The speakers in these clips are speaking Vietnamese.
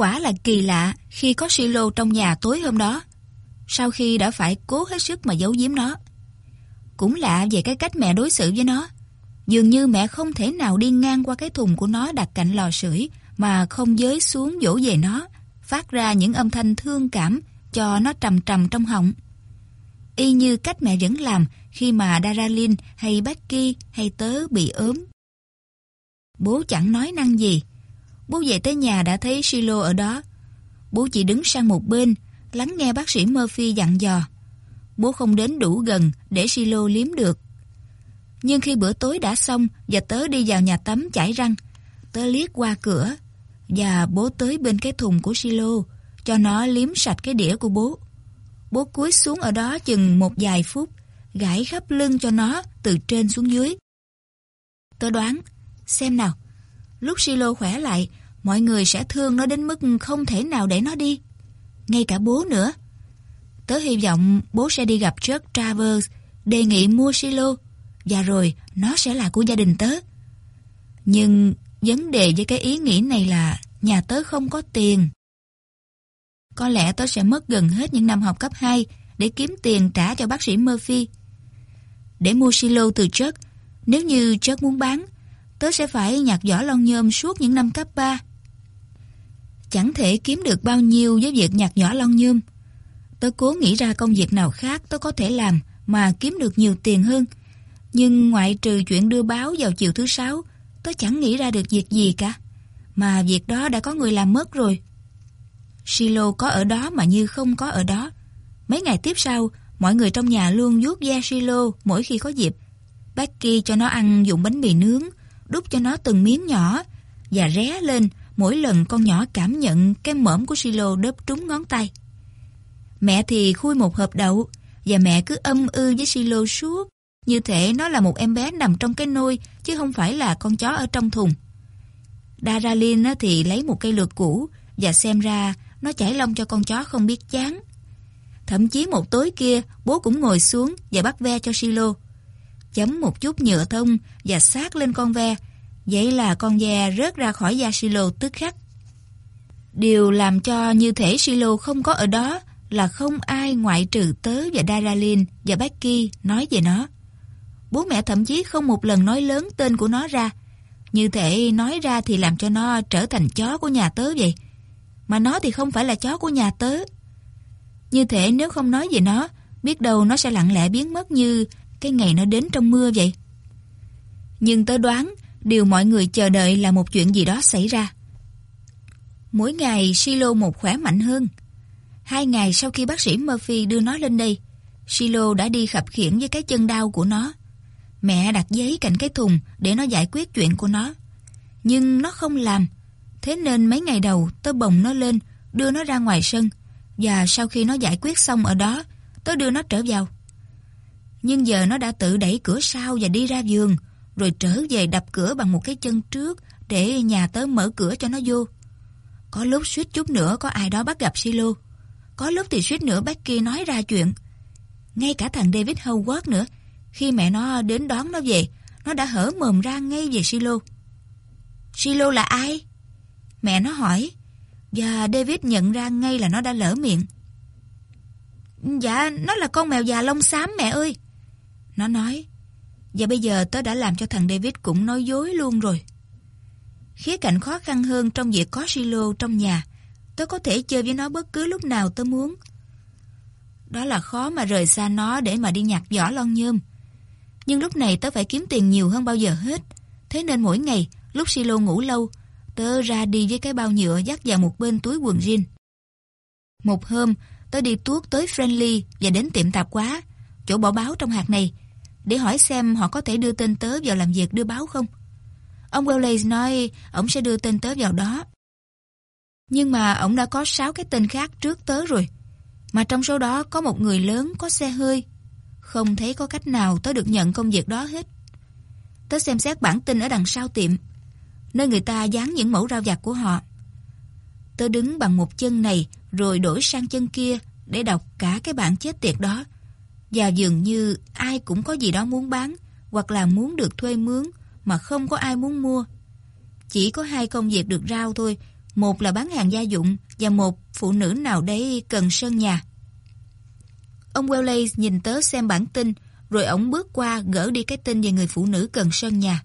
Quả là kỳ lạ khi có silo trong nhà tối hôm đó. Sau khi đã phải cố hết sức mà giấu giếm nó. Cũng lạ về cái cách mẹ đối xử với nó. Dường như mẹ không thể nào đi ngang qua cái thùng của nó đặt cạnh lò sưởi mà không giới xuống dỗ về nó, phát ra những âm thanh thương cảm cho nó trầm trầm trong họng. Y như cách mẹ vẫn làm khi mà Daralin hay Becky hay tớ bị ốm. Bố chẳng nói năng gì. Bố về tới nhà đã thấy Silo ở đó. Bố chỉ đứng sang một bên, lắng nghe bác sĩ Murphy dặn dò. Bố không đến đủ gần để Silo liếm được. Nhưng khi bữa tối đã xong và tớ đi vào nhà tắm chải răng, tớ liếc qua cửa và bố tới bên cái thùng của Silo cho nó liếm sạch cái đĩa của bố. Bố cúi xuống ở đó chừng một vài phút, gãi khắp lưng cho nó từ trên xuống dưới. Tớ đoán, xem nào, lúc Silo khỏe lại, mọi người sẽ thương nó đến mức không thể nào để nó đi. Ngay cả bố nữa. Tớ hy vọng bố sẽ đi gặp Chuck Travers, đề nghị mua Silo, và rồi nó sẽ là của gia đình tớ. Nhưng vấn đề với cái ý nghĩ này là nhà tớ không có tiền. Có lẽ tớ sẽ mất gần hết những năm học cấp 2 để kiếm tiền trả cho bác sĩ Murphy. Để mua silo từ Chuck, nếu như Chuck muốn bán, tớ sẽ phải nhặt vỏ lon nhôm suốt những năm cấp 3. Chẳng thể kiếm được bao nhiêu với việc nhặt nhỏ lon nhôm. Tớ cố nghĩ ra công việc nào khác tớ có thể làm mà kiếm được nhiều tiền hơn. Nhưng ngoại trừ chuyện đưa báo vào chiều thứ sáu, tớ chẳng nghĩ ra được việc gì cả. Mà việc đó đã có người làm mất rồi. Silo có ở đó mà như không có ở đó. Mấy ngày tiếp sau, mọi người trong nhà luôn vuốt da Silo mỗi khi có dịp. Becky cho nó ăn dùng bánh mì nướng, đút cho nó từng miếng nhỏ và ré lên mỗi lần con nhỏ cảm nhận cái mõm của Silo đớp trúng ngón tay. Mẹ thì khui một hộp đậu và mẹ cứ âm ư với Silo suốt như thể nó là một em bé nằm trong cái nôi chứ không phải là con chó ở trong thùng. Daralin thì lấy một cây lược cũ và xem ra nó chảy lông cho con chó không biết chán. Thậm chí một tối kia, bố cũng ngồi xuống và bắt ve cho Silo. Chấm một chút nhựa thông và sát lên con ve. Vậy là con dè rớt ra khỏi da Silo tức khắc. Điều làm cho như thể Silo không có ở đó là không ai ngoại trừ tớ và Daralin và Becky nói về nó. Bố mẹ thậm chí không một lần nói lớn tên của nó ra. Như thể nói ra thì làm cho nó trở thành chó của nhà tớ vậy. Mà nó thì không phải là chó của nhà tớ. Như thể nếu không nói về nó, biết đâu nó sẽ lặng lẽ biến mất như cái ngày nó đến trong mưa vậy. Nhưng tớ đoán, điều mọi người chờ đợi là một chuyện gì đó xảy ra. Mỗi ngày Silo một khỏe mạnh hơn. Hai ngày sau khi bác sĩ Murphy đưa nó lên đây, Silo đã đi khập khiển với cái chân đau của nó. Mẹ đặt giấy cạnh cái thùng để nó giải quyết chuyện của nó. Nhưng nó không làm. Thế nên mấy ngày đầu tớ bồng nó lên, đưa nó ra ngoài sân. Và sau khi nó giải quyết xong ở đó, tớ đưa nó trở vào. Nhưng giờ nó đã tự đẩy cửa sau và đi ra giường, rồi trở về đập cửa bằng một cái chân trước để nhà tớ mở cửa cho nó vô. Có lúc suýt chút nữa có ai đó bắt gặp Silo. Có lúc thì suýt nữa bác kia nói ra chuyện. Ngay cả thằng David Howard nữa, khi mẹ nó đến đón nó về, nó đã hở mồm ra ngay về Silo. Silo là ai? Mẹ nó hỏi, và David nhận ra ngay là nó đã lỡ miệng. Dạ, nó là con mèo già lông xám mẹ ơi. Nó nói, và bây giờ tớ đã làm cho thằng David cũng nói dối luôn rồi. Khía cạnh khó khăn hơn trong việc có Silo trong nhà, tớ có thể chơi với nó bất cứ lúc nào tớ muốn. Đó là khó mà rời xa nó để mà đi nhặt vỏ lon nhôm. Nhưng lúc này tớ phải kiếm tiền nhiều hơn bao giờ hết. Thế nên mỗi ngày, lúc Silo ngủ lâu, tớ ra đi với cái bao nhựa dắt vào một bên túi quần jean. Một hôm, tớ đi tuốt tới Friendly và đến tiệm tạp hóa, chỗ bỏ báo trong hạt này, để hỏi xem họ có thể đưa tên tớ vào làm việc đưa báo không. Ông Wallace nói ông sẽ đưa tên tớ vào đó. Nhưng mà ông đã có 6 cái tên khác trước tớ rồi. Mà trong số đó có một người lớn có xe hơi. Không thấy có cách nào tớ được nhận công việc đó hết. Tớ xem xét bản tin ở đằng sau tiệm, nơi người ta dán những mẫu rau vặt của họ. Tớ đứng bằng một chân này rồi đổi sang chân kia để đọc cả cái bản chết tiệt đó. Và dường như ai cũng có gì đó muốn bán hoặc là muốn được thuê mướn mà không có ai muốn mua. Chỉ có hai công việc được rao thôi, Một là bán hàng gia dụng và một phụ nữ nào đấy cần sơn nhà. Ông Welleys nhìn tớ xem bản tin rồi ổng bước qua gỡ đi cái tin về người phụ nữ cần sơn nhà.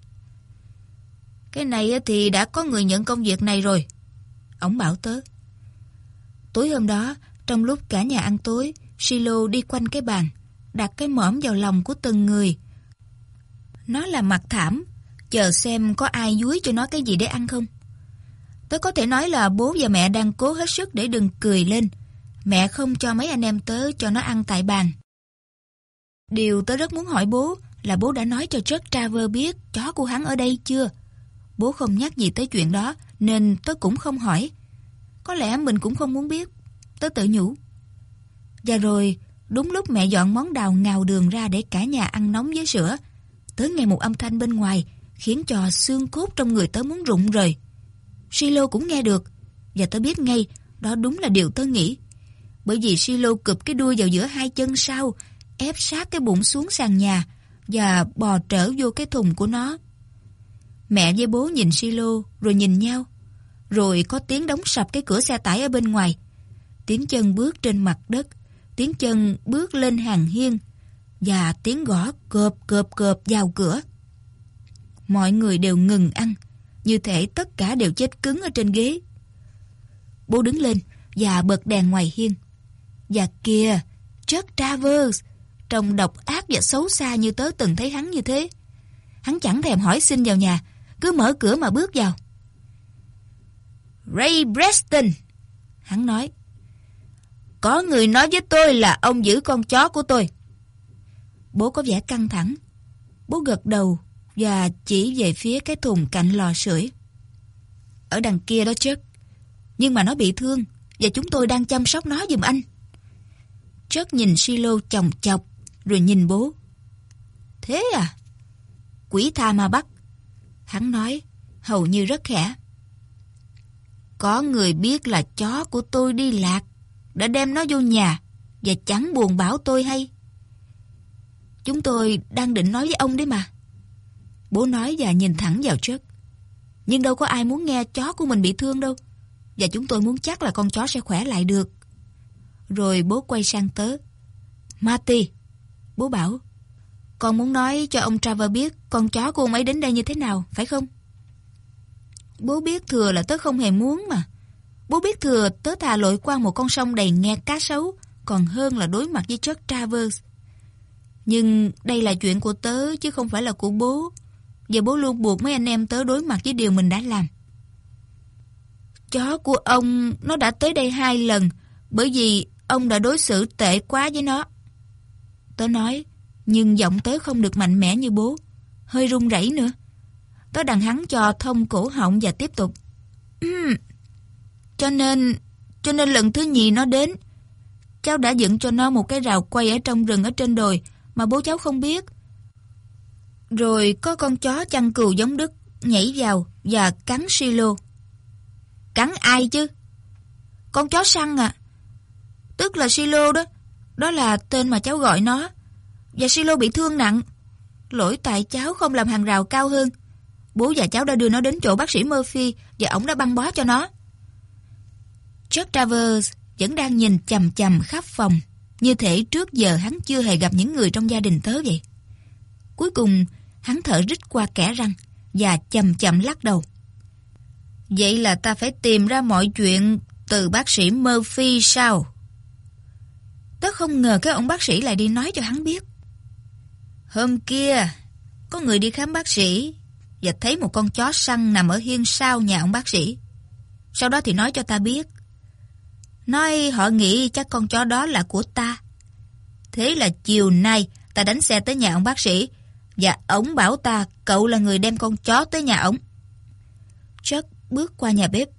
Cái này thì đã có người nhận công việc này rồi. Ổng bảo tớ. Tối hôm đó, trong lúc cả nhà ăn tối, Silo đi quanh cái bàn, đặt cái mõm vào lòng của từng người. Nó là mặt thảm, chờ xem có ai dúi cho nó cái gì để ăn không. Tớ có thể nói là bố và mẹ đang cố hết sức để đừng cười lên. Mẹ không cho mấy anh em tớ cho nó ăn tại bàn. Điều tớ rất muốn hỏi bố là bố đã nói cho Chuck Traver biết chó của hắn ở đây chưa? Bố không nhắc gì tới chuyện đó nên tớ cũng không hỏi. Có lẽ mình cũng không muốn biết. Tớ tự nhủ. Và rồi, đúng lúc mẹ dọn món đào ngào đường ra để cả nhà ăn nóng với sữa, tới nghe một âm thanh bên ngoài khiến cho xương cốt trong người tớ muốn rụng rời. Silo cũng nghe được và tớ biết ngay đó đúng là điều tớ nghĩ. Bởi vì Silo cụp cái đuôi vào giữa hai chân sau ép sát cái bụng xuống sàn nhà và bò trở vô cái thùng của nó. Mẹ với bố nhìn Silo rồi nhìn nhau. Rồi có tiếng đóng sập cái cửa xe tải ở bên ngoài. Tiếng chân bước trên mặt đất, tiếng chân bước lên hàng hiên và tiếng gõ cộp cộp cộp vào cửa. Mọi người đều ngừng ăn, như thể tất cả đều chết cứng ở trên ghế. Bố đứng lên và bật đèn ngoài hiên. Và kìa, Chuck Travers, trông độc ác và xấu xa như tớ từng thấy hắn như thế. Hắn chẳng thèm hỏi xin vào nhà, cứ mở cửa mà bước vào. Ray Preston, hắn nói. Có người nói với tôi là ông giữ con chó của tôi. Bố có vẻ căng thẳng. Bố gật đầu và chỉ về phía cái thùng cạnh lò sưởi. Ở đằng kia đó chứ. Nhưng mà nó bị thương và chúng tôi đang chăm sóc nó giùm anh. Chất nhìn silo chồng chọc rồi nhìn bố. Thế à? Quỷ tha ma bắt. Hắn nói, hầu như rất khẽ. Có người biết là chó của tôi đi lạc, đã đem nó vô nhà và chẳng buồn bảo tôi hay. Chúng tôi đang định nói với ông đấy mà. Bố nói và nhìn thẳng vào trước. Nhưng đâu có ai muốn nghe chó của mình bị thương đâu. Và chúng tôi muốn chắc là con chó sẽ khỏe lại được. Rồi bố quay sang tớ. Marty, bố bảo, con muốn nói cho ông Trevor biết con chó của ông ấy đến đây như thế nào, phải không? Bố biết thừa là tớ không hề muốn mà. Bố biết thừa tớ thà lội qua một con sông đầy nghe cá sấu còn hơn là đối mặt với chất Travers. Nhưng đây là chuyện của tớ chứ không phải là của bố. Và bố luôn buộc mấy anh em tớ đối mặt với điều mình đã làm. Chó của ông nó đã tới đây hai lần bởi vì ông đã đối xử tệ quá với nó. Tớ nói, nhưng giọng tớ không được mạnh mẽ như bố, hơi run rẩy nữa. Tớ đằng hắn cho thông cổ họng và tiếp tục. Cho nên, cho nên lần thứ nhì nó đến, cháu đã dựng cho nó một cái rào quay ở trong rừng ở trên đồi mà bố cháu không biết. Rồi có con chó chăn cừu giống Đức nhảy vào và cắn silo. Cắn ai chứ? Con chó săn à. Tức là silo đó. Đó là tên mà cháu gọi nó. Và silo bị thương nặng. Lỗi tại cháu không làm hàng rào cao hơn. Bố và cháu đã đưa nó đến chỗ bác sĩ Murphy và ổng đã băng bó cho nó. Chuck Travers vẫn đang nhìn chầm chầm khắp phòng, như thể trước giờ hắn chưa hề gặp những người trong gia đình tớ vậy. Cuối cùng, hắn thở rít qua kẽ răng và chậm chậm lắc đầu. Vậy là ta phải tìm ra mọi chuyện từ bác sĩ Murphy sao? Tớ không ngờ cái ông bác sĩ lại đi nói cho hắn biết. Hôm kia, có người đi khám bác sĩ và thấy một con chó săn nằm ở hiên sau nhà ông bác sĩ. Sau đó thì nói cho ta biết. Nói họ nghĩ chắc con chó đó là của ta. Thế là chiều nay ta đánh xe tới nhà ông bác sĩ và ổng bảo ta cậu là người đem con chó tới nhà ổng. Chuck bước qua nhà bếp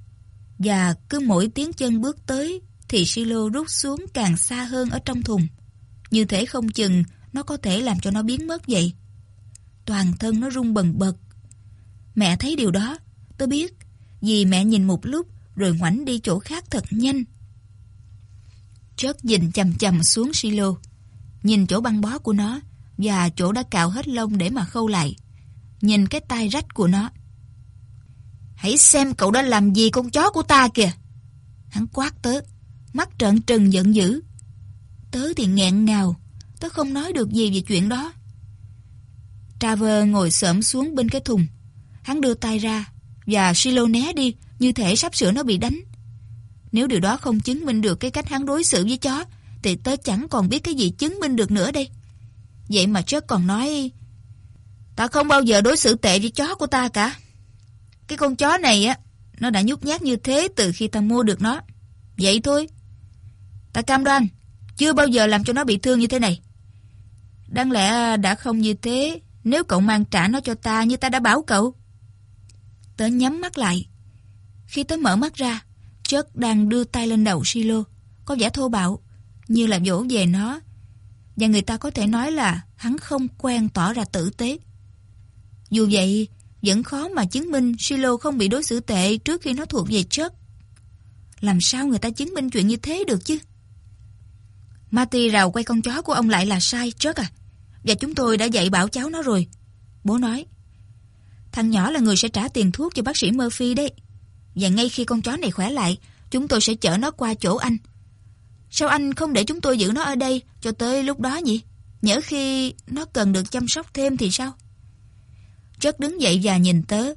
và cứ mỗi tiếng chân bước tới thì silo rút xuống càng xa hơn ở trong thùng. Như thể không chừng nó có thể làm cho nó biến mất vậy. Toàn thân nó rung bần bật. Mẹ thấy điều đó, tôi biết, vì mẹ nhìn một lúc rồi ngoảnh đi chỗ khác thật nhanh. Chớt nhìn chầm chầm xuống silo, nhìn chỗ băng bó của nó và chỗ đã cạo hết lông để mà khâu lại. Nhìn cái tai rách của nó. Hãy xem cậu đã làm gì con chó của ta kìa. Hắn quát tớ, mắt trợn trừng giận dữ. Tớ thì nghẹn ngào, tớ không nói được gì về chuyện đó. Traver ngồi xổm xuống bên cái thùng. Hắn đưa tay ra và Silo né đi như thể sắp sửa nó bị đánh. Nếu điều đó không chứng minh được cái cách hắn đối xử với chó thì tớ chẳng còn biết cái gì chứng minh được nữa đây. Vậy mà chớ còn nói Ta không bao giờ đối xử tệ với chó của ta cả. Cái con chó này á, nó đã nhút nhát như thế từ khi ta mua được nó. Vậy thôi. Ta cam đoan, chưa bao giờ làm cho nó bị thương như thế này. Đáng lẽ đã không như thế nếu cậu mang trả nó cho ta như ta đã bảo cậu. Tớ nhắm mắt lại. Khi tớ mở mắt ra, Chất đang đưa tay lên đầu Silo, có vẻ thô bạo, như là dỗ về nó. Và người ta có thể nói là hắn không quen tỏ ra tử tế. Dù vậy, vẫn khó mà chứng minh Silo không bị đối xử tệ trước khi nó thuộc về chất. Làm sao người ta chứng minh chuyện như thế được chứ? Marty rào quay con chó của ông lại là sai, chất à. Và chúng tôi đã dạy bảo cháu nó rồi. Bố nói. Thằng nhỏ là người sẽ trả tiền thuốc cho bác sĩ Murphy đấy. Và ngay khi con chó này khỏe lại, chúng tôi sẽ chở nó qua chỗ anh. Sao anh không để chúng tôi giữ nó ở đây cho tới lúc đó nhỉ? Nhớ khi nó cần được chăm sóc thêm thì sao? Chất đứng dậy và nhìn tớ.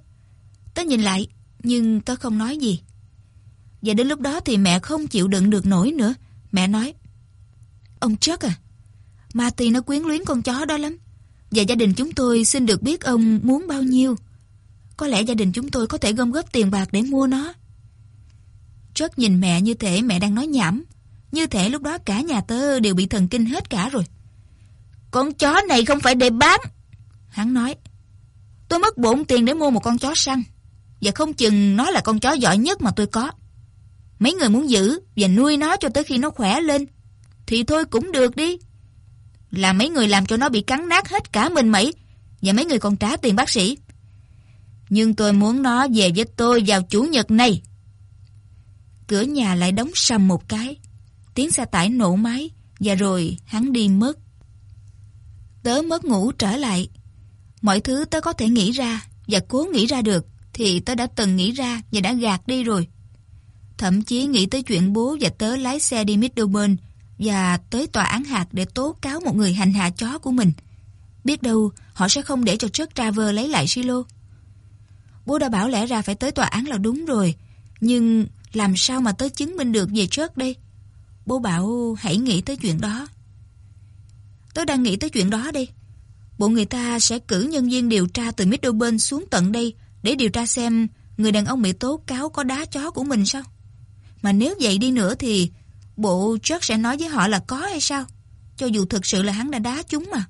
Tớ nhìn lại, nhưng tớ không nói gì. Và đến lúc đó thì mẹ không chịu đựng được nổi nữa. Mẹ nói, Ông Chất à, Marty nó quyến luyến con chó đó lắm. Và gia đình chúng tôi xin được biết ông muốn bao nhiêu. Có lẽ gia đình chúng tôi có thể gom góp tiền bạc để mua nó. Chất nhìn mẹ như thể mẹ đang nói nhảm. Như thể lúc đó cả nhà tớ đều bị thần kinh hết cả rồi. Con chó này không phải để bán. Hắn nói. Tôi mất bổn tiền để mua một con chó săn. Và không chừng nó là con chó giỏi nhất mà tôi có. Mấy người muốn giữ và nuôi nó cho tới khi nó khỏe lên. Thì thôi cũng được đi. Là mấy người làm cho nó bị cắn nát hết cả mình mẩy. Và mấy người còn trả tiền bác sĩ. Nhưng tôi muốn nó về với tôi vào chủ nhật này. Cửa nhà lại đóng sầm một cái. Tiếng xe tải nổ máy. Và rồi hắn đi mất. Tớ mất ngủ trở lại. Mọi thứ tớ có thể nghĩ ra, và cố nghĩ ra được, thì tớ đã từng nghĩ ra và đã gạt đi rồi. Thậm chí nghĩ tới chuyện bố và tớ lái xe đi Middleburn và tới tòa án hạt để tố cáo một người hành hạ chó của mình. Biết đâu, họ sẽ không để cho Chuck Traver lấy lại silo. Bố đã bảo lẽ ra phải tới tòa án là đúng rồi, nhưng làm sao mà tới chứng minh được về trước đây? Bố bảo hãy nghĩ tới chuyện đó. Tớ đang nghĩ tới chuyện đó đây. Bộ người ta sẽ cử nhân viên điều tra từ Middleburn xuống tận đây để điều tra xem người đàn ông bị tố cáo có đá chó của mình sao? Mà nếu vậy đi nữa thì bộ Chuck sẽ nói với họ là có hay sao? Cho dù thực sự là hắn đã đá chúng mà.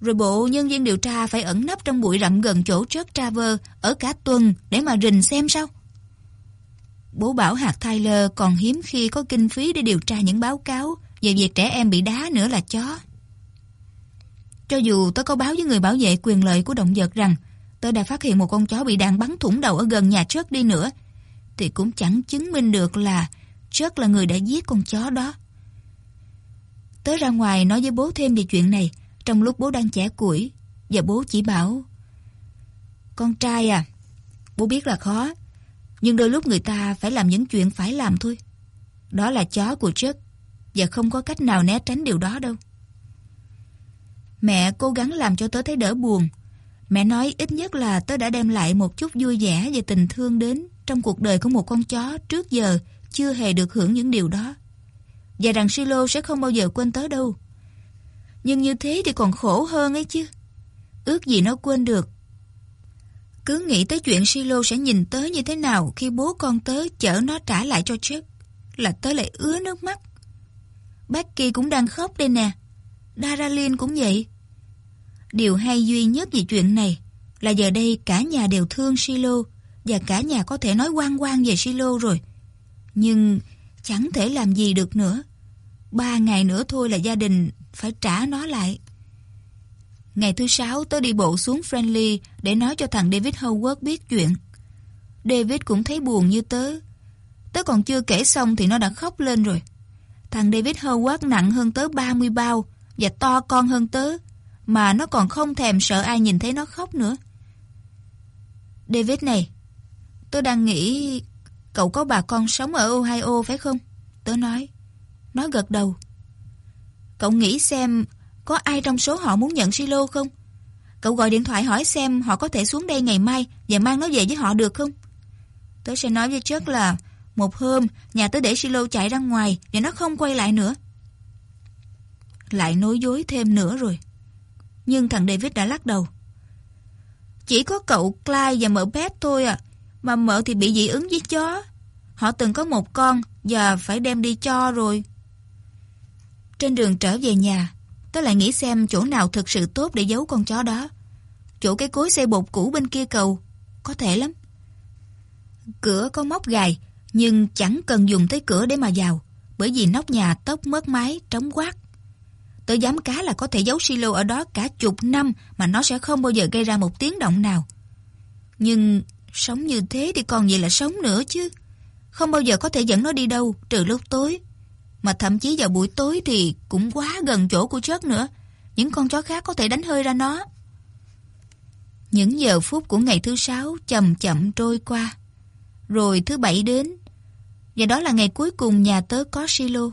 Rồi bộ nhân viên điều tra phải ẩn nấp trong bụi rậm gần chỗ Chuck Traver ở cả tuần để mà rình xem sao? Bố bảo hạt Tyler còn hiếm khi có kinh phí để điều tra những báo cáo về việc trẻ em bị đá nữa là chó. Cho dù tôi có báo với người bảo vệ quyền lợi của động vật rằng tôi đã phát hiện một con chó bị đạn bắn thủng đầu ở gần nhà Chuck đi nữa, thì cũng chẳng chứng minh được là Chuck là người đã giết con chó đó. Tớ ra ngoài nói với bố thêm về chuyện này trong lúc bố đang chẻ củi và bố chỉ bảo Con trai à, bố biết là khó, nhưng đôi lúc người ta phải làm những chuyện phải làm thôi. Đó là chó của Chuck và không có cách nào né tránh điều đó đâu. Mẹ cố gắng làm cho tớ thấy đỡ buồn. Mẹ nói ít nhất là tớ đã đem lại một chút vui vẻ và tình thương đến trong cuộc đời của một con chó trước giờ chưa hề được hưởng những điều đó. Và rằng Silo sẽ không bao giờ quên tớ đâu. Nhưng như thế thì còn khổ hơn ấy chứ. Ước gì nó quên được. Cứ nghĩ tới chuyện Silo sẽ nhìn tớ như thế nào khi bố con tớ chở nó trả lại cho Chuck. Là tớ lại ứa nước mắt. Becky cũng đang khóc đây nè. Daralin cũng vậy. Điều hay duy nhất về chuyện này là giờ đây cả nhà đều thương Silo và cả nhà có thể nói quan quan về Silo rồi. Nhưng chẳng thể làm gì được nữa. Ba ngày nữa thôi là gia đình phải trả nó lại. Ngày thứ sáu tớ đi bộ xuống Friendly để nói cho thằng David Howard biết chuyện. David cũng thấy buồn như tớ. Tớ còn chưa kể xong thì nó đã khóc lên rồi. Thằng David Howard nặng hơn tớ 30 bao và to con hơn tớ, mà nó còn không thèm sợ ai nhìn thấy nó khóc nữa. David này, Tôi đang nghĩ cậu có bà con sống ở Ohio phải không? Tớ nói. Nó gật đầu. Cậu nghĩ xem có ai trong số họ muốn nhận silo không? Cậu gọi điện thoại hỏi xem họ có thể xuống đây ngày mai và mang nó về với họ được không? Tớ sẽ nói với Chuck là một hôm nhà tớ để silo chạy ra ngoài và nó không quay lại nữa. Lại nói dối thêm nữa rồi. Nhưng thằng David đã lắc đầu. Chỉ có cậu Clyde và mợ Beth thôi à. Mà mợ thì bị dị ứng với chó. Họ từng có một con và phải đem đi cho rồi. Trên đường trở về nhà, tớ lại nghĩ xem chỗ nào thực sự tốt để giấu con chó đó. Chỗ cái cối xe bột cũ bên kia cầu, có thể lắm. Cửa có móc gài, nhưng chẳng cần dùng tới cửa để mà vào, bởi vì nóc nhà tốc mất mái, trống quát. Tớ dám cá là có thể giấu silo ở đó cả chục năm mà nó sẽ không bao giờ gây ra một tiếng động nào. Nhưng sống như thế thì còn gì là sống nữa chứ. Không bao giờ có thể dẫn nó đi đâu trừ lúc tối. Mà thậm chí vào buổi tối thì cũng quá gần chỗ của chết nữa. Những con chó khác có thể đánh hơi ra nó. Những giờ phút của ngày thứ sáu chậm chậm trôi qua. Rồi thứ bảy đến. Và đó là ngày cuối cùng nhà tớ có silo.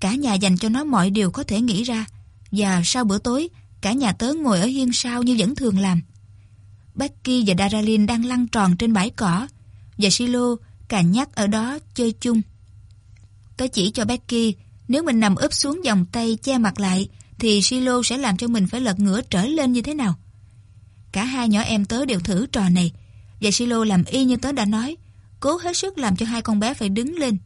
Cả nhà dành cho nó mọi điều có thể nghĩ ra. Và sau bữa tối, cả nhà tớ ngồi ở hiên sau như vẫn thường làm. Becky và Daralyn đang lăn tròn trên bãi cỏ. Và Silo cả nhắc ở đó chơi chung tôi chỉ cho Becky, nếu mình nằm úp xuống vòng tay che mặt lại, thì Silo sẽ làm cho mình phải lật ngửa trở lên như thế nào. Cả hai nhỏ em tớ đều thử trò này, và Silo làm y như tớ đã nói, cố hết sức làm cho hai con bé phải đứng lên.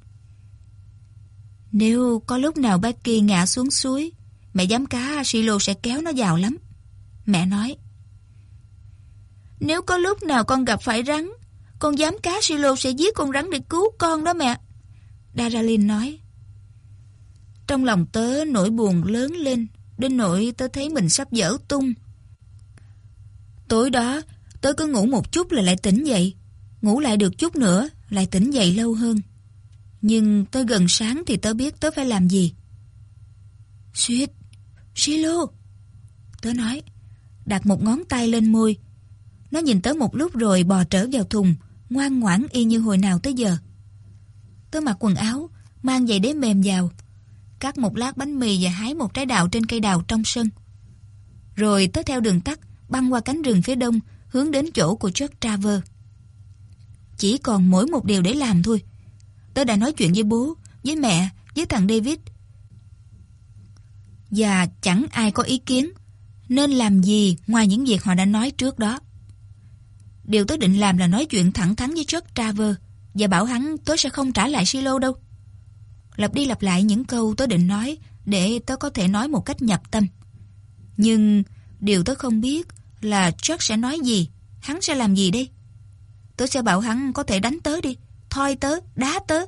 Nếu có lúc nào Becky ngã xuống suối, mẹ dám cá Silo sẽ kéo nó vào lắm. Mẹ nói. Nếu có lúc nào con gặp phải rắn, con dám cá Silo sẽ giết con rắn để cứu con đó mẹ. Daralin nói. Trong lòng tớ nỗi buồn lớn lên, đến nỗi tớ thấy mình sắp dở tung. Tối đó, tớ cứ ngủ một chút là lại tỉnh dậy. Ngủ lại được chút nữa, lại tỉnh dậy lâu hơn. Nhưng tới gần sáng thì tớ biết tớ phải làm gì. Suýt, Silo. Tớ nói, đặt một ngón tay lên môi. Nó nhìn tớ một lúc rồi bò trở vào thùng, ngoan ngoãn y như hồi nào tới giờ. Tôi mặc quần áo, mang giày đế mềm vào, cắt một lát bánh mì và hái một trái đào trên cây đào trong sân. Rồi tới theo đường tắt, băng qua cánh rừng phía đông, hướng đến chỗ của Chuck Traver. Chỉ còn mỗi một điều để làm thôi. tôi đã nói chuyện với bố, với mẹ, với thằng David. Và chẳng ai có ý kiến nên làm gì ngoài những việc họ đã nói trước đó. Điều tôi định làm là nói chuyện thẳng thắn với Chuck Traver và bảo hắn tớ sẽ không trả lại silo đâu. Lặp đi lặp lại những câu tớ định nói để tớ có thể nói một cách nhập tâm. Nhưng điều tớ không biết là Chuck sẽ nói gì, hắn sẽ làm gì đây? Tớ sẽ bảo hắn có thể đánh tớ đi, thoi tớ, đá tớ.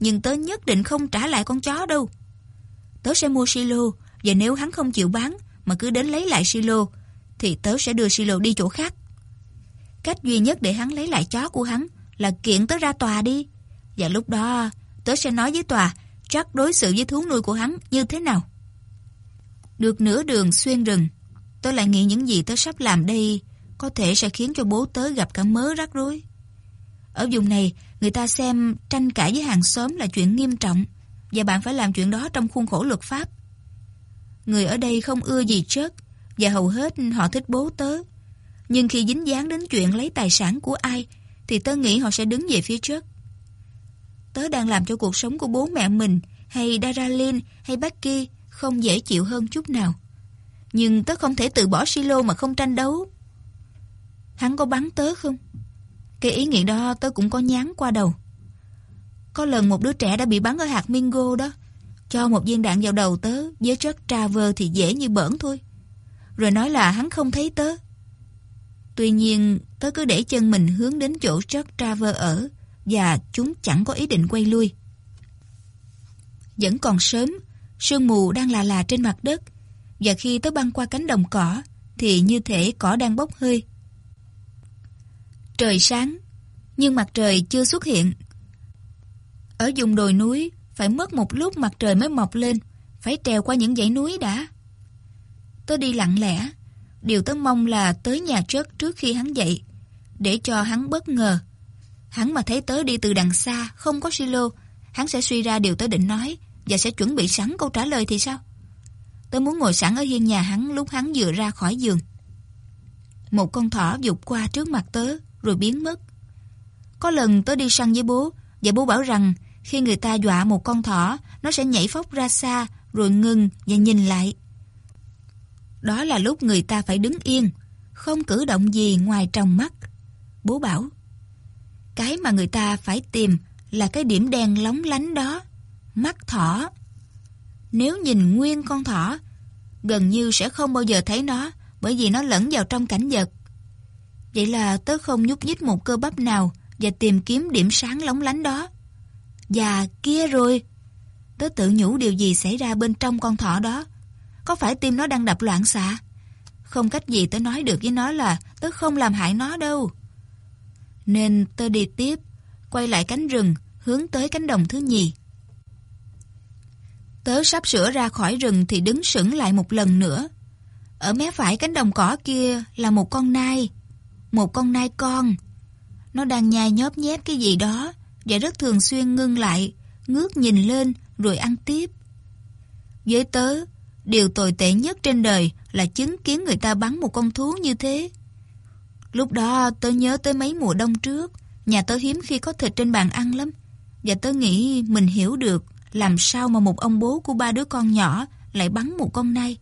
Nhưng tớ nhất định không trả lại con chó đâu. Tớ sẽ mua silo và nếu hắn không chịu bán mà cứ đến lấy lại silo thì tớ sẽ đưa silo đi chỗ khác. Cách duy nhất để hắn lấy lại chó của hắn là kiện tớ ra tòa đi. Và lúc đó tớ sẽ nói với tòa chắc đối xử với thú nuôi của hắn như thế nào. Được nửa đường xuyên rừng, tớ lại nghĩ những gì tớ sắp làm đây có thể sẽ khiến cho bố tớ gặp cả mớ rắc rối. Ở vùng này, người ta xem tranh cãi với hàng xóm là chuyện nghiêm trọng và bạn phải làm chuyện đó trong khuôn khổ luật pháp. Người ở đây không ưa gì chết và hầu hết họ thích bố tớ. Nhưng khi dính dáng đến chuyện lấy tài sản của ai thì tớ nghĩ họ sẽ đứng về phía trước. Tớ đang làm cho cuộc sống của bố mẹ mình, hay Daralyn hay Becky không dễ chịu hơn chút nào. Nhưng tớ không thể từ bỏ silo mà không tranh đấu. Hắn có bắn tớ không? Cái ý nghĩ đó tớ cũng có nhán qua đầu. Có lần một đứa trẻ đã bị bắn ở hạt Mingo đó. Cho một viên đạn vào đầu tớ, với chất Traver thì dễ như bỡn thôi. Rồi nói là hắn không thấy tớ. Tuy nhiên, tớ cứ để chân mình hướng đến chỗ Chuck Traver ở và chúng chẳng có ý định quay lui. Vẫn còn sớm, sương mù đang là là trên mặt đất và khi tớ băng qua cánh đồng cỏ thì như thể cỏ đang bốc hơi. Trời sáng, nhưng mặt trời chưa xuất hiện. Ở vùng đồi núi, phải mất một lúc mặt trời mới mọc lên, phải trèo qua những dãy núi đã. Tớ đi lặng lẽ, điều tớ mong là tới nhà trước trước khi hắn dậy, để cho hắn bất ngờ. Hắn mà thấy tớ đi từ đằng xa, không có silo, hắn sẽ suy ra điều tớ định nói và sẽ chuẩn bị sẵn câu trả lời thì sao? Tớ muốn ngồi sẵn ở hiên nhà hắn lúc hắn vừa ra khỏi giường. Một con thỏ dục qua trước mặt tớ rồi biến mất. Có lần tớ đi săn với bố và bố bảo rằng khi người ta dọa một con thỏ nó sẽ nhảy phóc ra xa rồi ngừng và nhìn lại. Đó là lúc người ta phải đứng yên, không cử động gì ngoài trong mắt. Bố bảo, cái mà người ta phải tìm là cái điểm đen lóng lánh đó, mắt thỏ. Nếu nhìn nguyên con thỏ, gần như sẽ không bao giờ thấy nó bởi vì nó lẫn vào trong cảnh vật. Vậy là tớ không nhúc nhích một cơ bắp nào và tìm kiếm điểm sáng lóng lánh đó. Và kia rồi, tớ tự nhủ điều gì xảy ra bên trong con thỏ đó. Có phải tim nó đang đập loạn xạ? Không cách gì tớ nói được với nó là tớ không làm hại nó đâu. Nên tớ đi tiếp, quay lại cánh rừng, hướng tới cánh đồng thứ nhì. Tớ sắp sửa ra khỏi rừng thì đứng sững lại một lần nữa. Ở mé phải cánh đồng cỏ kia là một con nai. Một con nai con. Nó đang nhai nhóp nhép cái gì đó và rất thường xuyên ngưng lại, ngước nhìn lên rồi ăn tiếp. Với tớ, điều tồi tệ nhất trên đời là chứng kiến người ta bắn một con thú như thế. Lúc đó tớ nhớ tới mấy mùa đông trước, nhà tớ hiếm khi có thịt trên bàn ăn lắm. Và tớ nghĩ mình hiểu được làm sao mà một ông bố của ba đứa con nhỏ lại bắn một con nai.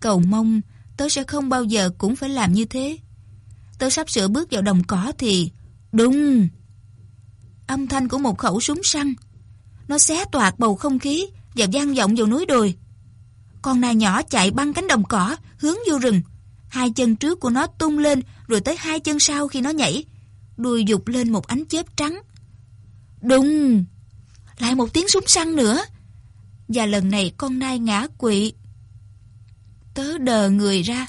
Cầu mong tớ sẽ không bao giờ cũng phải làm như thế. Tớ sắp sửa bước vào đồng cỏ thì... Đùng! Âm thanh của một khẩu súng săn. Nó xé toạc bầu không khí và vang vọng vào núi đồi. Con nai nhỏ chạy băng cánh đồng cỏ, hướng vô rừng. Hai chân trước của nó tung lên, rồi tới hai chân sau khi nó nhảy. Đuôi dục lên một ánh chớp trắng. Đùng! Lại một tiếng súng săn nữa. Và lần này con nai ngã quỵ. Tớ đờ người ra.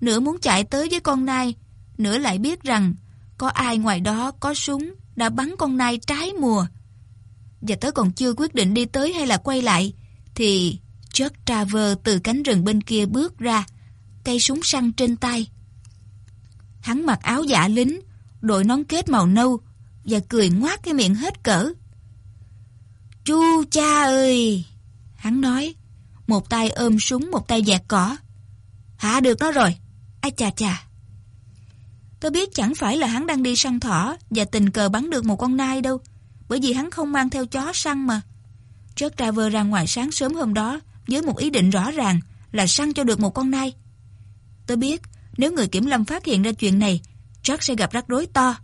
Nửa muốn chạy tới với con nai. Nửa lại biết rằng có ai ngoài đó có súng đã bắn con nai trái mùa. Và tớ còn chưa quyết định đi tới hay là quay lại. Thì Chuck Traver từ cánh rừng bên kia bước ra. Cây súng săn trên tay. Hắn mặc áo giả lính, đội nón kết màu nâu và cười ngoác cái miệng hết cỡ. Chu cha ơi! Hắn nói, một tay ôm súng, một tay dẹt cỏ. Hạ được nó rồi. Ai chà chà. Tôi biết chẳng phải là hắn đang đi săn thỏ và tình cờ bắn được một con nai đâu, bởi vì hắn không mang theo chó săn mà. Chuck Traver ra ngoài sáng sớm hôm đó với một ý định rõ ràng là săn cho được một con nai. Tôi biết nếu người kiểm lâm phát hiện ra chuyện này, chắc sẽ gặp rắc rối to,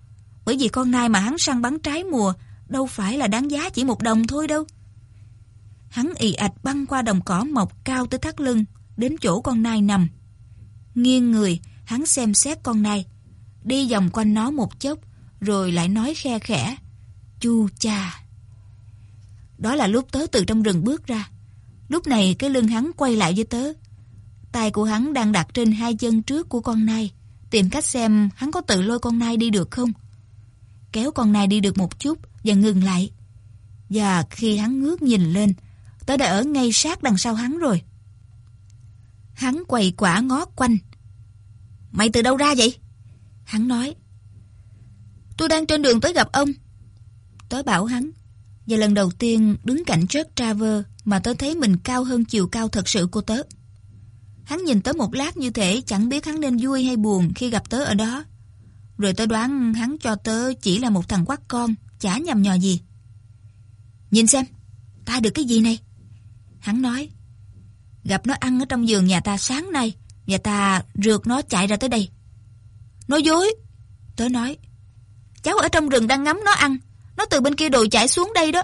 bởi vì con nai mà hắn săn bắn trái mùa đâu phải là đáng giá chỉ một đồng thôi đâu. Hắn ì ạch băng qua đồng cỏ mọc cao tới thắt lưng, đến chỗ con nai nằm. Nghiêng người, hắn xem xét con nai, đi vòng quanh nó một chốc, rồi lại nói khe khẽ, chu cha. Đó là lúc tớ từ trong rừng bước ra. Lúc này cái lưng hắn quay lại với tớ. Tay của hắn đang đặt trên hai chân trước của con nai, tìm cách xem hắn có tự lôi con nai đi được không. Kéo con nai đi được một chút và ngừng lại. Và khi hắn ngước nhìn lên, tớ đã ở ngay sát đằng sau hắn rồi. Hắn quầy quả ngó quanh. Mày từ đâu ra vậy? Hắn nói. Tôi đang trên đường tới gặp ông. Tớ bảo hắn. Và lần đầu tiên đứng cạnh Jack Traver mà tớ thấy mình cao hơn chiều cao thật sự của tớ. Hắn nhìn tớ một lát như thể chẳng biết hắn nên vui hay buồn khi gặp tớ ở đó. Rồi tớ đoán hắn cho tớ chỉ là một thằng quắc con, chả nhầm nhò gì. Nhìn xem, ta được cái gì này? Hắn nói, gặp nó ăn ở trong giường nhà ta sáng nay, và ta rượt nó chạy ra tới đây. Nói dối, tớ nói, cháu ở trong rừng đang ngắm nó ăn, nó từ bên kia đồi chạy xuống đây đó.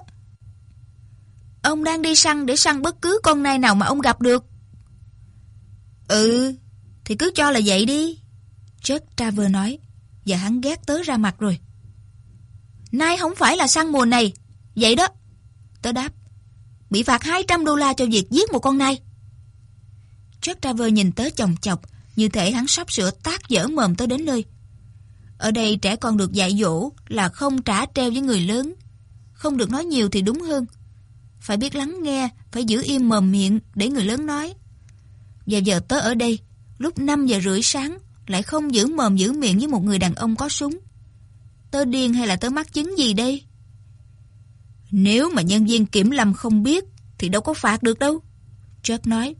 Ông đang đi săn để săn bất cứ con nai nào mà ông gặp được. Ừ, thì cứ cho là vậy đi. Chuck Traver nói, và hắn ghét tớ ra mặt rồi. Nay không phải là săn mùa này, vậy đó. Tớ đáp, bị phạt 200 đô la cho việc giết một con nai. Chuck Traver nhìn tớ chồng chọc, như thể hắn sắp sửa tác dở mồm tớ đến nơi. Ở đây trẻ con được dạy dỗ là không trả treo với người lớn. Không được nói nhiều thì đúng hơn. Phải biết lắng nghe, phải giữ im mồm miệng để người lớn nói. Và giờ tớ ở đây, lúc 5 giờ rưỡi sáng, lại không giữ mồm giữ miệng với một người đàn ông có súng. Tớ điên hay là tớ mắc chứng gì đây? Nếu mà nhân viên kiểm lâm không biết thì đâu có phạt được đâu. Jack nói.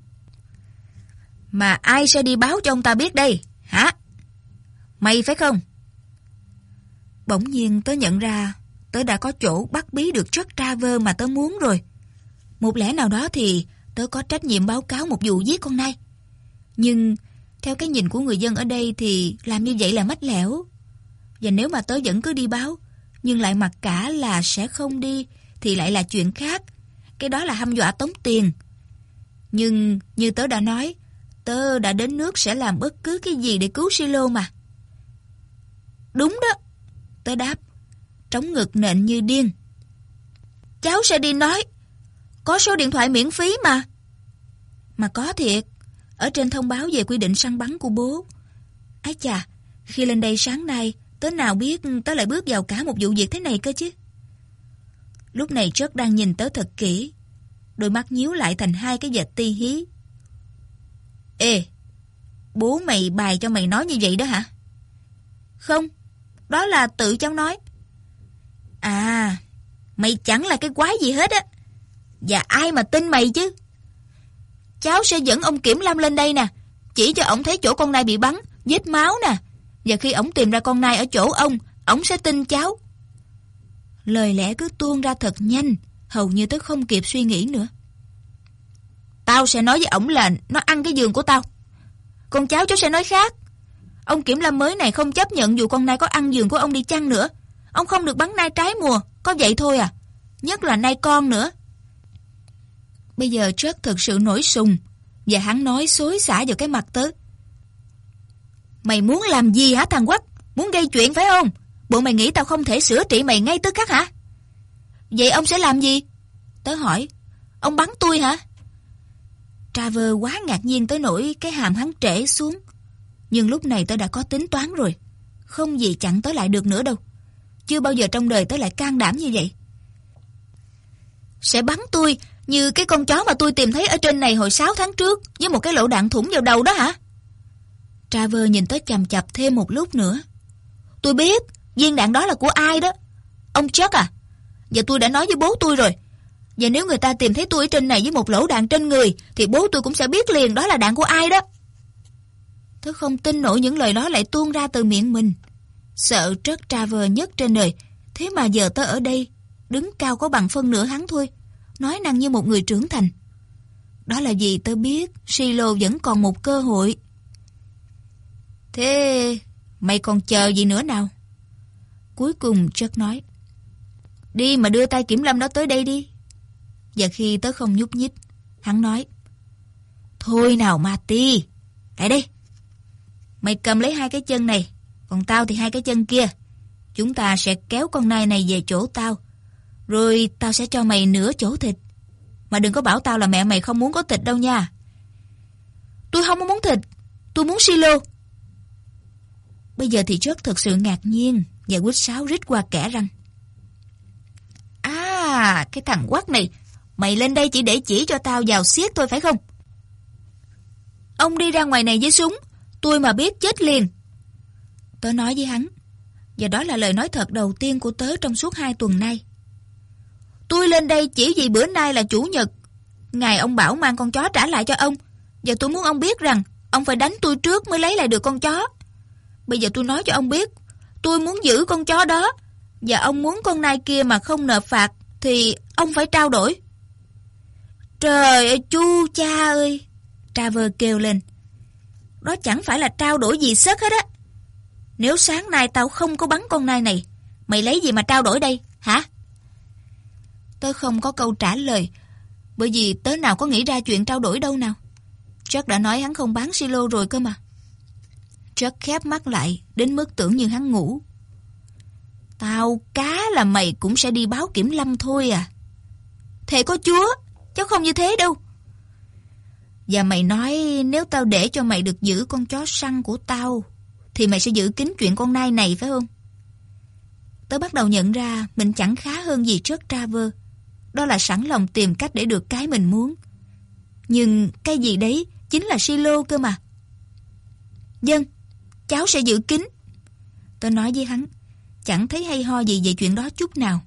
Mà ai sẽ đi báo cho ông ta biết đây, hả? Mày phải không? Bỗng nhiên tớ nhận ra tớ đã có chỗ bắt bí được Jack Traver mà tớ muốn rồi. Một lẽ nào đó thì tớ có trách nhiệm báo cáo một vụ giết con nai. Nhưng theo cái nhìn của người dân ở đây thì làm như vậy là mách lẻo. Và nếu mà tớ vẫn cứ đi báo, nhưng lại mặc cả là sẽ không đi, thì lại là chuyện khác. Cái đó là hăm dọa tống tiền. Nhưng như tớ đã nói, tớ đã đến nước sẽ làm bất cứ cái gì để cứu Silo mà. Đúng đó, tớ đáp, trống ngực nện như điên. Cháu sẽ đi nói, có số điện thoại miễn phí mà. Mà có thiệt, ở trên thông báo về quy định săn bắn của bố. Ái chà, khi lên đây sáng nay, tớ nào biết tớ lại bước vào cả một vụ việc thế này cơ chứ. Lúc này Trớt đang nhìn tớ thật kỹ. Đôi mắt nhíu lại thành hai cái vệt ti hí. Ê, bố mày bài cho mày nói như vậy đó hả? Không, đó là tự cháu nói. À, mày chẳng là cái quái gì hết á. Và ai mà tin mày chứ? Cháu sẽ dẫn ông Kiểm Lâm lên đây nè. Chỉ cho ông thấy chỗ con nai bị bắn, vết máu nè. Và khi ông tìm ra con nai ở chỗ ông, ông sẽ tin cháu. Lời lẽ cứ tuôn ra thật nhanh, hầu như tớ không kịp suy nghĩ nữa. Tao sẽ nói với ổng là nó ăn cái giường của tao. Con cháu cháu sẽ nói khác. Ông Kiểm Lâm mới này không chấp nhận dù con nai có ăn giường của ông đi chăng nữa. Ông không được bắn nai trái mùa, có vậy thôi à. Nhất là nai con nữa. Bây giờ Jack thật sự nổi sùng, và hắn nói xối xả vào cái mặt tớ. Mày muốn làm gì hả thằng quắc? Muốn gây chuyện phải không? Bộ mày nghĩ tao không thể sửa trị mày ngay tức khắc hả? Vậy ông sẽ làm gì? Tớ hỏi. Ông bắn tôi hả? Traver quá ngạc nhiên tới nỗi cái hàm hắn trễ xuống. Nhưng lúc này tớ đã có tính toán rồi. Không gì chặn tớ lại được nữa đâu. Chưa bao giờ trong đời tớ lại can đảm như vậy. Sẽ bắn tôi như cái con chó mà tôi tìm thấy ở trên này hồi 6 tháng trước với một cái lỗ đạn thủng vào đầu đó hả? Traver nhìn tới chằm chập thêm một lúc nữa. Tôi biết, viên đạn đó là của ai đó. Ông Chuck à? Và tôi đã nói với bố tôi rồi. Và nếu người ta tìm thấy tôi ở trên này với một lỗ đạn trên người thì bố tôi cũng sẽ biết liền đó là đạn của ai đó. Tôi không tin nổi những lời đó lại tuôn ra từ miệng mình. Sợ trớt Traver nhất trên đời. Thế mà giờ tôi ở đây, đứng cao có bằng phân nửa hắn thôi nói năng như một người trưởng thành. Đó là vì tớ biết Silo vẫn còn một cơ hội. Thế mày còn chờ gì nữa nào? Cuối cùng Chuck nói. Đi mà đưa tay kiểm lâm đó tới đây đi. Và khi tớ không nhúc nhích, hắn nói. Thôi nào Mati, lại đây. Mày cầm lấy hai cái chân này, còn tao thì hai cái chân kia. Chúng ta sẽ kéo con nai này về chỗ tao rồi tao sẽ cho mày nửa chỗ thịt. Mà đừng có bảo tao là mẹ mày không muốn có thịt đâu nha. Tôi không muốn thịt. Tôi muốn silo. Bây giờ thì rất thật sự ngạc nhiên và quýt sáo rít qua kẻ răng. À, cái thằng quắc này, mày lên đây chỉ để chỉ cho tao vào xiết thôi phải không? Ông đi ra ngoài này với súng, tôi mà biết chết liền. Tớ nói với hắn, và đó là lời nói thật đầu tiên của tớ trong suốt hai tuần nay. Tôi lên đây chỉ vì bữa nay là chủ nhật. Ngài ông bảo mang con chó trả lại cho ông. Và tôi muốn ông biết rằng ông phải đánh tôi trước mới lấy lại được con chó. Bây giờ tôi nói cho ông biết. Tôi muốn giữ con chó đó. Và ông muốn con nai kia mà không nợ phạt thì ông phải trao đổi. Trời ơi chu cha ơi. Traver kêu lên. Đó chẳng phải là trao đổi gì sất hết á. Nếu sáng nay tao không có bắn con nai này, mày lấy gì mà trao đổi đây, hả? Tớ không có câu trả lời, bởi vì tớ nào có nghĩ ra chuyện trao đổi đâu nào. Jack đã nói hắn không bán silo rồi cơ mà. Jack khép mắt lại, đến mức tưởng như hắn ngủ. Tao cá là mày cũng sẽ đi báo kiểm lâm thôi à. Thề có chúa, cháu không như thế đâu. Và mày nói nếu tao để cho mày được giữ con chó săn của tao, thì mày sẽ giữ kín chuyện con nai này phải không? Tớ bắt đầu nhận ra mình chẳng khá hơn gì trước Traver đó là sẵn lòng tìm cách để được cái mình muốn. Nhưng cái gì đấy chính là silo cơ mà. Dân, cháu sẽ giữ kín. Tôi nói với hắn, chẳng thấy hay ho gì về chuyện đó chút nào.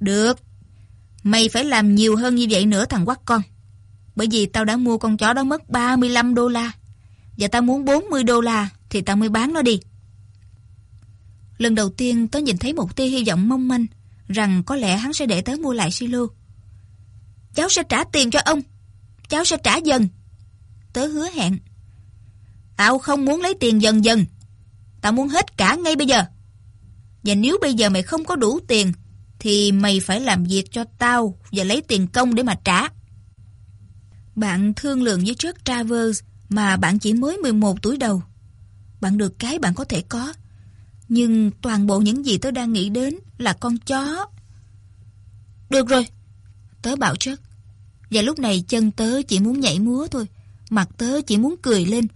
Được, mày phải làm nhiều hơn như vậy nữa thằng quắc con. Bởi vì tao đã mua con chó đó mất 35 đô la. Và tao muốn 40 đô la thì tao mới bán nó đi. Lần đầu tiên tớ nhìn thấy một tia hy vọng mong manh rằng có lẽ hắn sẽ để tớ mua lại silo. Cháu sẽ trả tiền cho ông. Cháu sẽ trả dần. Tớ hứa hẹn. Tao không muốn lấy tiền dần dần. Tao muốn hết cả ngay bây giờ. Và nếu bây giờ mày không có đủ tiền, thì mày phải làm việc cho tao và lấy tiền công để mà trả. Bạn thương lượng với Chuck Travers mà bạn chỉ mới 11 tuổi đầu. Bạn được cái bạn có thể có. Nhưng toàn bộ những gì tớ đang nghĩ đến là con chó. Được rồi. Tớ bảo chất. Và lúc này chân tớ chỉ muốn nhảy múa thôi. Mặt tớ chỉ muốn cười lên.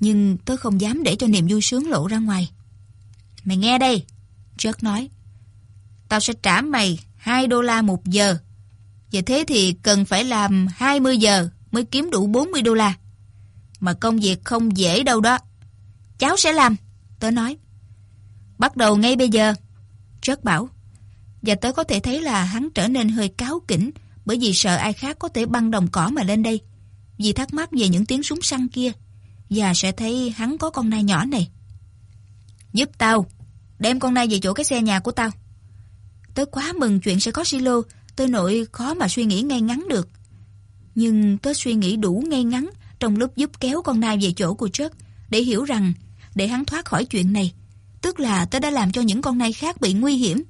Nhưng tớ không dám để cho niềm vui sướng lộ ra ngoài. Mày nghe đây. Chuck nói. Tao sẽ trả mày 2 đô la một giờ. Và thế thì cần phải làm 20 giờ mới kiếm đủ 40 đô la. Mà công việc không dễ đâu đó. Cháu sẽ làm, tớ nói. Bắt đầu ngay bây giờ. Chuck bảo. Và tớ có thể thấy là hắn trở nên hơi cáo kỉnh bởi vì sợ ai khác có thể băng đồng cỏ mà lên đây. Vì thắc mắc về những tiếng súng săn kia. Và sẽ thấy hắn có con nai nhỏ này. Giúp tao, đem con nai về chỗ cái xe nhà của tao. Tớ quá mừng chuyện sẽ có silo, tớ nội khó mà suy nghĩ ngay ngắn được. Nhưng tớ suy nghĩ đủ ngay ngắn trong lúc giúp kéo con nai về chỗ của Chuck để hiểu rằng để hắn thoát khỏi chuyện này, tức là tớ đã làm cho những con nai khác bị nguy hiểm.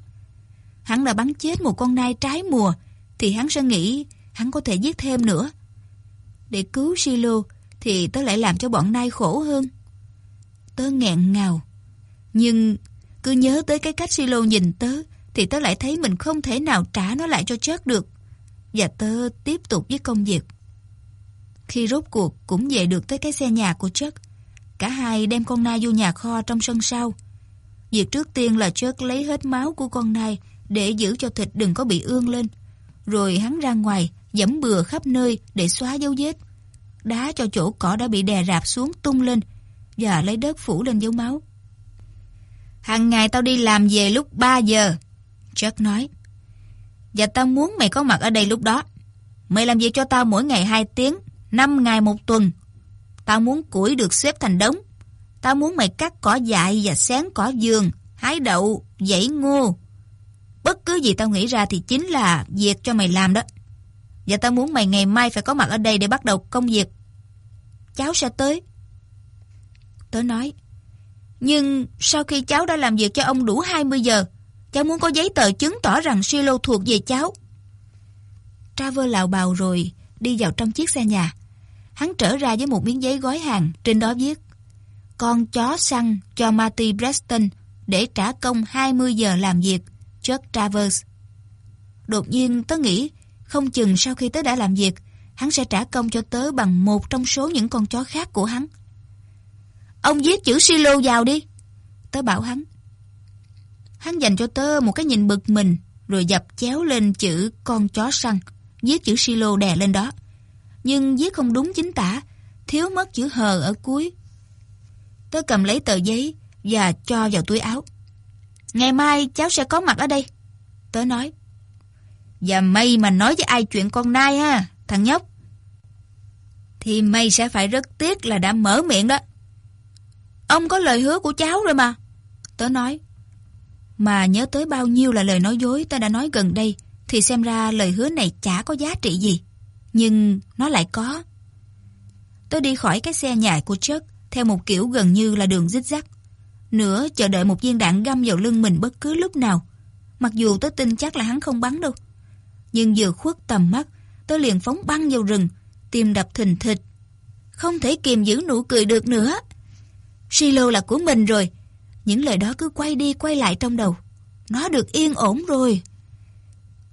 Hắn đã bắn chết một con nai trái mùa thì hắn sẽ nghĩ hắn có thể giết thêm nữa. Để cứu Silo thì tớ lại làm cho bọn nai khổ hơn. Tớ nghẹn ngào. Nhưng cứ nhớ tới cái cách Silo nhìn tớ thì tớ lại thấy mình không thể nào trả nó lại cho Chuck được. Và tớ tiếp tục với công việc. Khi rốt cuộc cũng về được tới cái xe nhà của Chuck, cả hai đem con nai vô nhà kho trong sân sau. Việc trước tiên là Chuck lấy hết máu của con nai để giữ cho thịt đừng có bị ương lên. Rồi hắn ra ngoài, dẫm bừa khắp nơi để xóa dấu vết. Đá cho chỗ cỏ đã bị đè rạp xuống tung lên và lấy đất phủ lên dấu máu. Hàng ngày tao đi làm về lúc 3 giờ, Chuck nói. Và tao muốn mày có mặt ở đây lúc đó. Mày làm việc cho tao mỗi ngày 2 tiếng, 5 ngày một tuần. Tao muốn củi được xếp thành đống. Tao muốn mày cắt cỏ dại và xén cỏ vườn, hái đậu, dãy ngô. Bất cứ gì tao nghĩ ra thì chính là việc cho mày làm đó. Và tao muốn mày ngày mai phải có mặt ở đây để bắt đầu công việc. Cháu sẽ tới. Tớ nói. Nhưng sau khi cháu đã làm việc cho ông đủ 20 giờ, Cháu muốn có giấy tờ chứng tỏ rằng silo thuộc về cháu. Traver lào bào rồi, đi vào trong chiếc xe nhà. Hắn trở ra với một miếng giấy gói hàng, trên đó viết con chó săn cho Marty Preston để trả công 20 giờ làm việc, Chuck Travers. Đột nhiên tớ nghĩ, không chừng sau khi tớ đã làm việc, hắn sẽ trả công cho tớ bằng một trong số những con chó khác của hắn. Ông viết chữ silo vào đi. Tớ bảo hắn, Hắn dành cho tớ một cái nhìn bực mình, rồi dập chéo lên chữ con chó săn, viết chữ silo đè lên đó. Nhưng viết không đúng chính tả, thiếu mất chữ hờ ở cuối. Tớ cầm lấy tờ giấy và cho vào túi áo. Ngày mai cháu sẽ có mặt ở đây. Tớ nói. Và mày mà nói với ai chuyện con nai ha, thằng nhóc. Thì mày sẽ phải rất tiếc là đã mở miệng đó. Ông có lời hứa của cháu rồi mà. Tớ nói. Mà nhớ tới bao nhiêu là lời nói dối ta đã nói gần đây thì xem ra lời hứa này chả có giá trị gì. Nhưng nó lại có. Tôi đi khỏi cái xe nhại của Chuck theo một kiểu gần như là đường dích dắt. Nửa chờ đợi một viên đạn găm vào lưng mình bất cứ lúc nào. Mặc dù tôi tin chắc là hắn không bắn đâu. Nhưng vừa khuất tầm mắt, tôi liền phóng băng vào rừng, tim đập thình thịch. Không thể kiềm giữ nụ cười được nữa. Silo là của mình rồi, những lời đó cứ quay đi quay lại trong đầu. Nó được yên ổn rồi.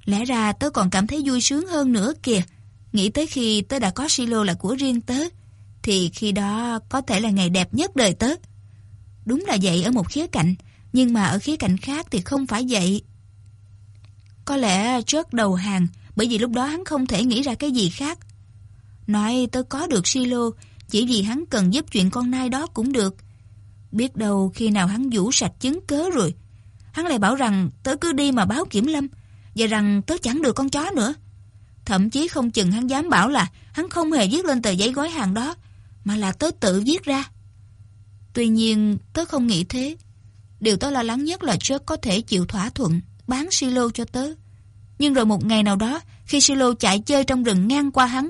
Lẽ ra tớ còn cảm thấy vui sướng hơn nữa kìa. Nghĩ tới khi tớ đã có silo là của riêng tớ, thì khi đó có thể là ngày đẹp nhất đời tớ. Đúng là vậy ở một khía cạnh, nhưng mà ở khía cạnh khác thì không phải vậy. Có lẽ trước đầu hàng, bởi vì lúc đó hắn không thể nghĩ ra cái gì khác. Nói tớ có được silo, chỉ vì hắn cần giúp chuyện con nai đó cũng được. Biết đâu khi nào hắn vũ sạch chứng cớ rồi. Hắn lại bảo rằng tớ cứ đi mà báo kiểm lâm, và rằng tớ chẳng được con chó nữa. Thậm chí không chừng hắn dám bảo là hắn không hề viết lên tờ giấy gói hàng đó, mà là tớ tự viết ra. Tuy nhiên, tớ không nghĩ thế. Điều tớ lo lắng nhất là Chuck có thể chịu thỏa thuận bán silo cho tớ. Nhưng rồi một ngày nào đó, khi silo chạy chơi trong rừng ngang qua hắn,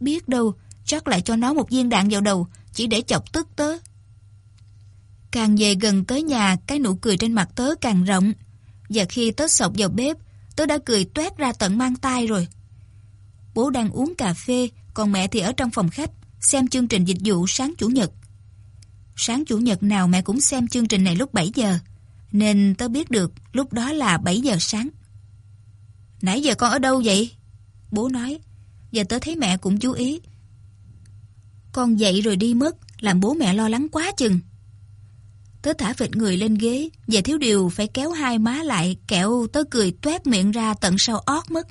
biết đâu Chuck lại cho nó một viên đạn vào đầu chỉ để chọc tức tớ. Càng về gần tới nhà, cái nụ cười trên mặt tớ càng rộng. Và khi tớ sọc vào bếp, tớ đã cười toét ra tận mang tay rồi. Bố đang uống cà phê, còn mẹ thì ở trong phòng khách, xem chương trình dịch vụ sáng Chủ nhật. Sáng Chủ nhật nào mẹ cũng xem chương trình này lúc 7 giờ, nên tớ biết được lúc đó là 7 giờ sáng. Nãy giờ con ở đâu vậy? Bố nói, giờ tớ thấy mẹ cũng chú ý. Con dậy rồi đi mất, làm bố mẹ lo lắng quá chừng. Tớ thả vịt người lên ghế, và thiếu điều phải kéo hai má lại, kẹo tớ cười tuét miệng ra tận sau ót mất.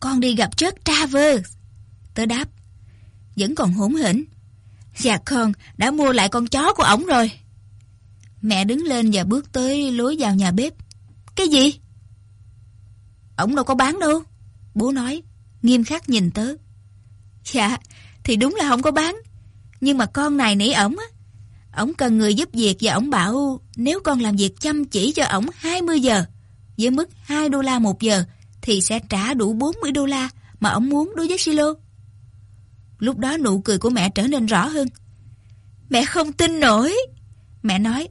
Con đi gặp chất Travers. Tớ đáp. Vẫn còn hỗn hỉnh. Dạ con, đã mua lại con chó của ổng rồi. Mẹ đứng lên và bước tới lối vào nhà bếp. Cái gì? Ổng đâu có bán đâu. Bố nói, nghiêm khắc nhìn tớ. Dạ, thì đúng là không có bán. Nhưng mà con này nỉ ổng á. Ổng cần người giúp việc và ổng bảo nếu con làm việc chăm chỉ cho ổng 20 giờ với mức 2 đô la một giờ thì sẽ trả đủ 40 đô la mà ổng muốn đối với Silo. Lúc đó nụ cười của mẹ trở nên rõ hơn. Mẹ không tin nổi. Mẹ nói,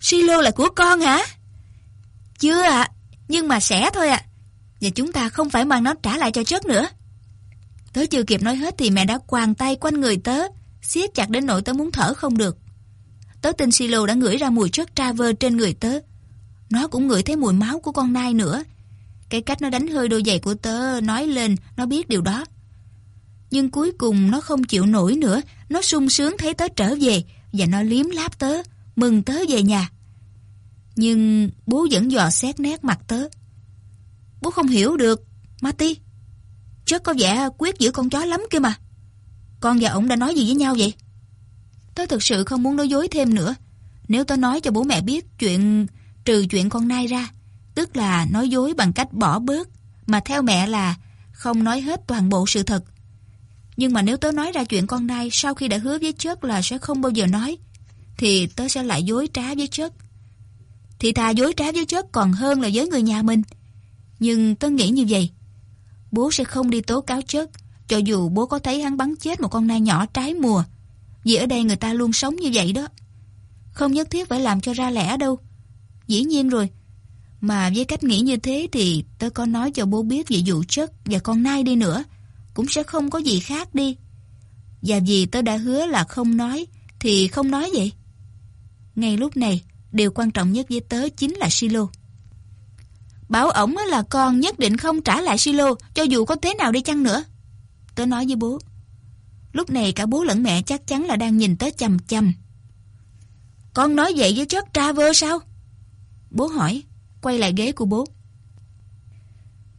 Silo là của con hả? Chưa ạ, nhưng mà sẽ thôi ạ. Và chúng ta không phải mang nó trả lại cho chất nữa. Tớ chưa kịp nói hết thì mẹ đã quàng tay quanh người tớ, siết chặt đến nỗi tớ muốn thở không được. Tớ tin Silo đã ngửi ra mùi chất traver trên người tớ. Nó cũng ngửi thấy mùi máu của con nai nữa. Cái cách nó đánh hơi đôi giày của tớ nói lên nó biết điều đó. Nhưng cuối cùng nó không chịu nổi nữa, nó sung sướng thấy tớ trở về và nó liếm láp tớ, mừng tớ về nhà. Nhưng bố vẫn dò xét nét mặt tớ. Bố không hiểu được, mati Chất có vẻ quyết giữ con chó lắm kia mà. Con và ổng đã nói gì với nhau vậy? Tớ thực sự không muốn nói dối thêm nữa. Nếu tớ nói cho bố mẹ biết chuyện trừ chuyện con nai ra, tức là nói dối bằng cách bỏ bớt, mà theo mẹ là không nói hết toàn bộ sự thật. Nhưng mà nếu tớ nói ra chuyện con nai sau khi đã hứa với chất là sẽ không bao giờ nói, thì tớ sẽ lại dối trá với chất. Thì thà dối trá với chất còn hơn là với người nhà mình. Nhưng tớ nghĩ như vậy. Bố sẽ không đi tố cáo chất, cho dù bố có thấy hắn bắn chết một con nai nhỏ trái mùa. Vì ở đây người ta luôn sống như vậy đó. Không nhất thiết phải làm cho ra lẽ đâu. Dĩ nhiên rồi. Mà với cách nghĩ như thế thì tớ có nói cho bố biết về vụ chất và con nai đi nữa. Cũng sẽ không có gì khác đi. Và vì tớ đã hứa là không nói, thì không nói vậy. Ngay lúc này, điều quan trọng nhất với tớ chính là Silo. Bảo ổng là con nhất định không trả lại Silo cho dù có thế nào đi chăng nữa. Tớ nói với bố. Lúc này cả bố lẫn mẹ chắc chắn là đang nhìn tớ chầm chầm. Con nói vậy với chất Traver sao? Bố hỏi, quay lại ghế của bố.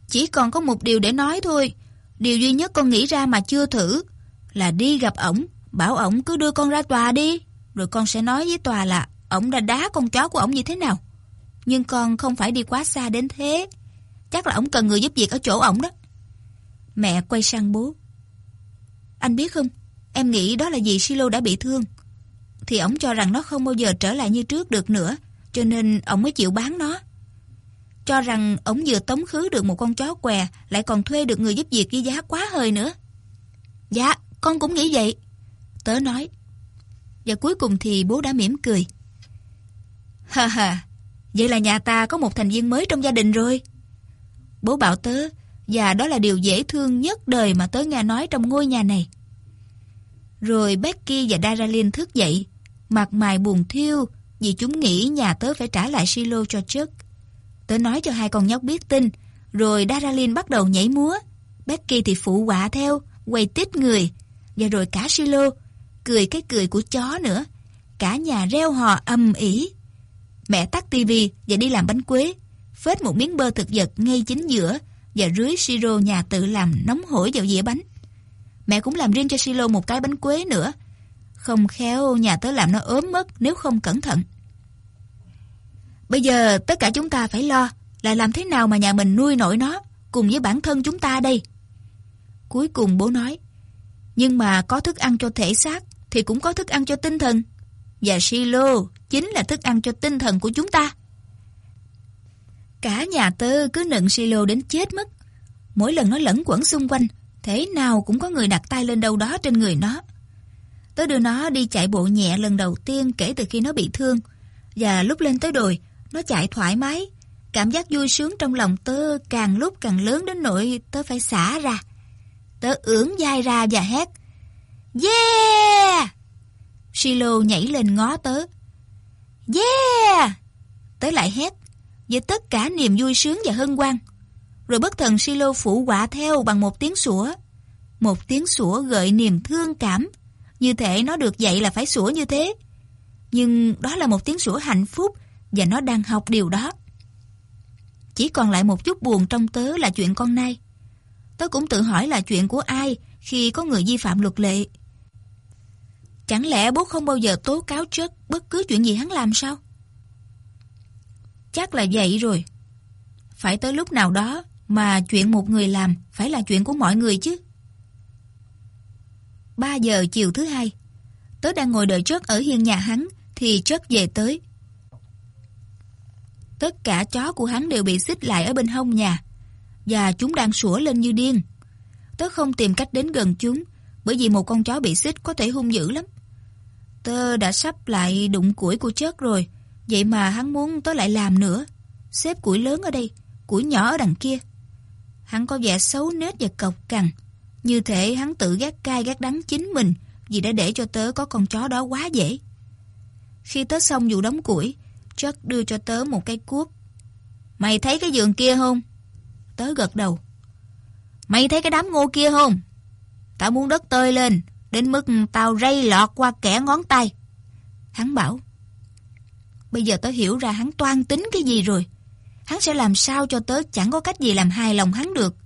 Chỉ còn có một điều để nói thôi. Điều duy nhất con nghĩ ra mà chưa thử là đi gặp ổng, bảo ổng cứ đưa con ra tòa đi. Rồi con sẽ nói với tòa là ổng đã đá con chó của ổng như thế nào. Nhưng con không phải đi quá xa đến thế. Chắc là ổng cần người giúp việc ở chỗ ổng đó. Mẹ quay sang bố. Anh biết không, em nghĩ đó là vì Silo đã bị thương. Thì ổng cho rằng nó không bao giờ trở lại như trước được nữa, cho nên ổng mới chịu bán nó. Cho rằng ổng vừa tống khứ được một con chó què, lại còn thuê được người giúp việc với giá quá hời nữa. Dạ, con cũng nghĩ vậy. Tớ nói. Và cuối cùng thì bố đã mỉm cười. Ha ha, vậy là nhà ta có một thành viên mới trong gia đình rồi. Bố bảo tớ, và đó là điều dễ thương nhất đời mà tớ nghe nói trong ngôi nhà này. Rồi Becky và Daralyn thức dậy, mặt mày buồn thiêu vì chúng nghĩ nhà tớ phải trả lại silo cho Chuck. Tớ nói cho hai con nhóc biết tin, rồi Daralyn bắt đầu nhảy múa. Becky thì phụ họa theo, quay tít người, và rồi cả silo, cười cái cười của chó nữa. Cả nhà reo hò âm ỉ. Mẹ tắt tivi và đi làm bánh quế, phết một miếng bơ thực vật ngay chính giữa và rưới siro nhà tự làm nóng hổi vào dĩa bánh. Mẹ cũng làm riêng cho Silo một cái bánh quế nữa. Không khéo nhà tớ làm nó ốm mất nếu không cẩn thận. Bây giờ tất cả chúng ta phải lo là làm thế nào mà nhà mình nuôi nổi nó cùng với bản thân chúng ta đây. Cuối cùng bố nói, nhưng mà có thức ăn cho thể xác thì cũng có thức ăn cho tinh thần. Và silo chính là thức ăn cho tinh thần của chúng ta. Cả nhà tơ cứ nựng silo đến chết mất. Mỗi lần nó lẫn quẩn xung quanh, thế nào cũng có người đặt tay lên đâu đó trên người nó. Tớ đưa nó đi chạy bộ nhẹ lần đầu tiên kể từ khi nó bị thương. Và lúc lên tới đồi, nó chạy thoải mái. Cảm giác vui sướng trong lòng tớ càng lúc càng lớn đến nỗi tớ phải xả ra. Tớ ưỡn vai ra và hét. Yeah! Silo nhảy lên ngó tớ. Yeah! Tớ lại hét với tất cả niềm vui sướng và hân hoan. Rồi bất thần Silo phủ quả theo bằng một tiếng sủa. Một tiếng sủa gợi niềm thương cảm. Như thể nó được dạy là phải sủa như thế. Nhưng đó là một tiếng sủa hạnh phúc và nó đang học điều đó. Chỉ còn lại một chút buồn trong tớ là chuyện con nai. Tớ cũng tự hỏi là chuyện của ai khi có người vi phạm luật lệ. Chẳng lẽ bố không bao giờ tố cáo chất bất cứ chuyện gì hắn làm sao? Chắc là vậy rồi. Phải tới lúc nào đó mà chuyện một người làm phải là chuyện của mọi người chứ. 3 giờ chiều thứ hai, tớ đang ngồi đợi Trớt ở hiên nhà hắn thì chất về tới. Tất cả chó của hắn đều bị xích lại ở bên hông nhà và chúng đang sủa lên như điên. Tớ không tìm cách đến gần chúng bởi vì một con chó bị xích có thể hung dữ lắm. Tớ đã sắp lại đụng củi của chết rồi vậy mà hắn muốn tớ lại làm nữa. Xếp củi lớn ở đây, củi nhỏ ở đằng kia. Hắn có vẻ xấu nết và cộc cằn như thể hắn tự gác cay gác đắng chính mình vì đã để cho tớ có con chó đó quá dễ. Khi tớ xong vụ đóng củi, Chuck đưa cho tớ một cái cuốc. Mày thấy cái giường kia không? Tớ gật đầu. Mày thấy cái đám ngô kia không? Tao muốn đất tơi lên, đến mức tao rây lọt qua kẻ ngón tay. Hắn bảo. Bây giờ tớ hiểu ra hắn toan tính cái gì rồi. Hắn sẽ làm sao cho tớ chẳng có cách gì làm hài lòng hắn được.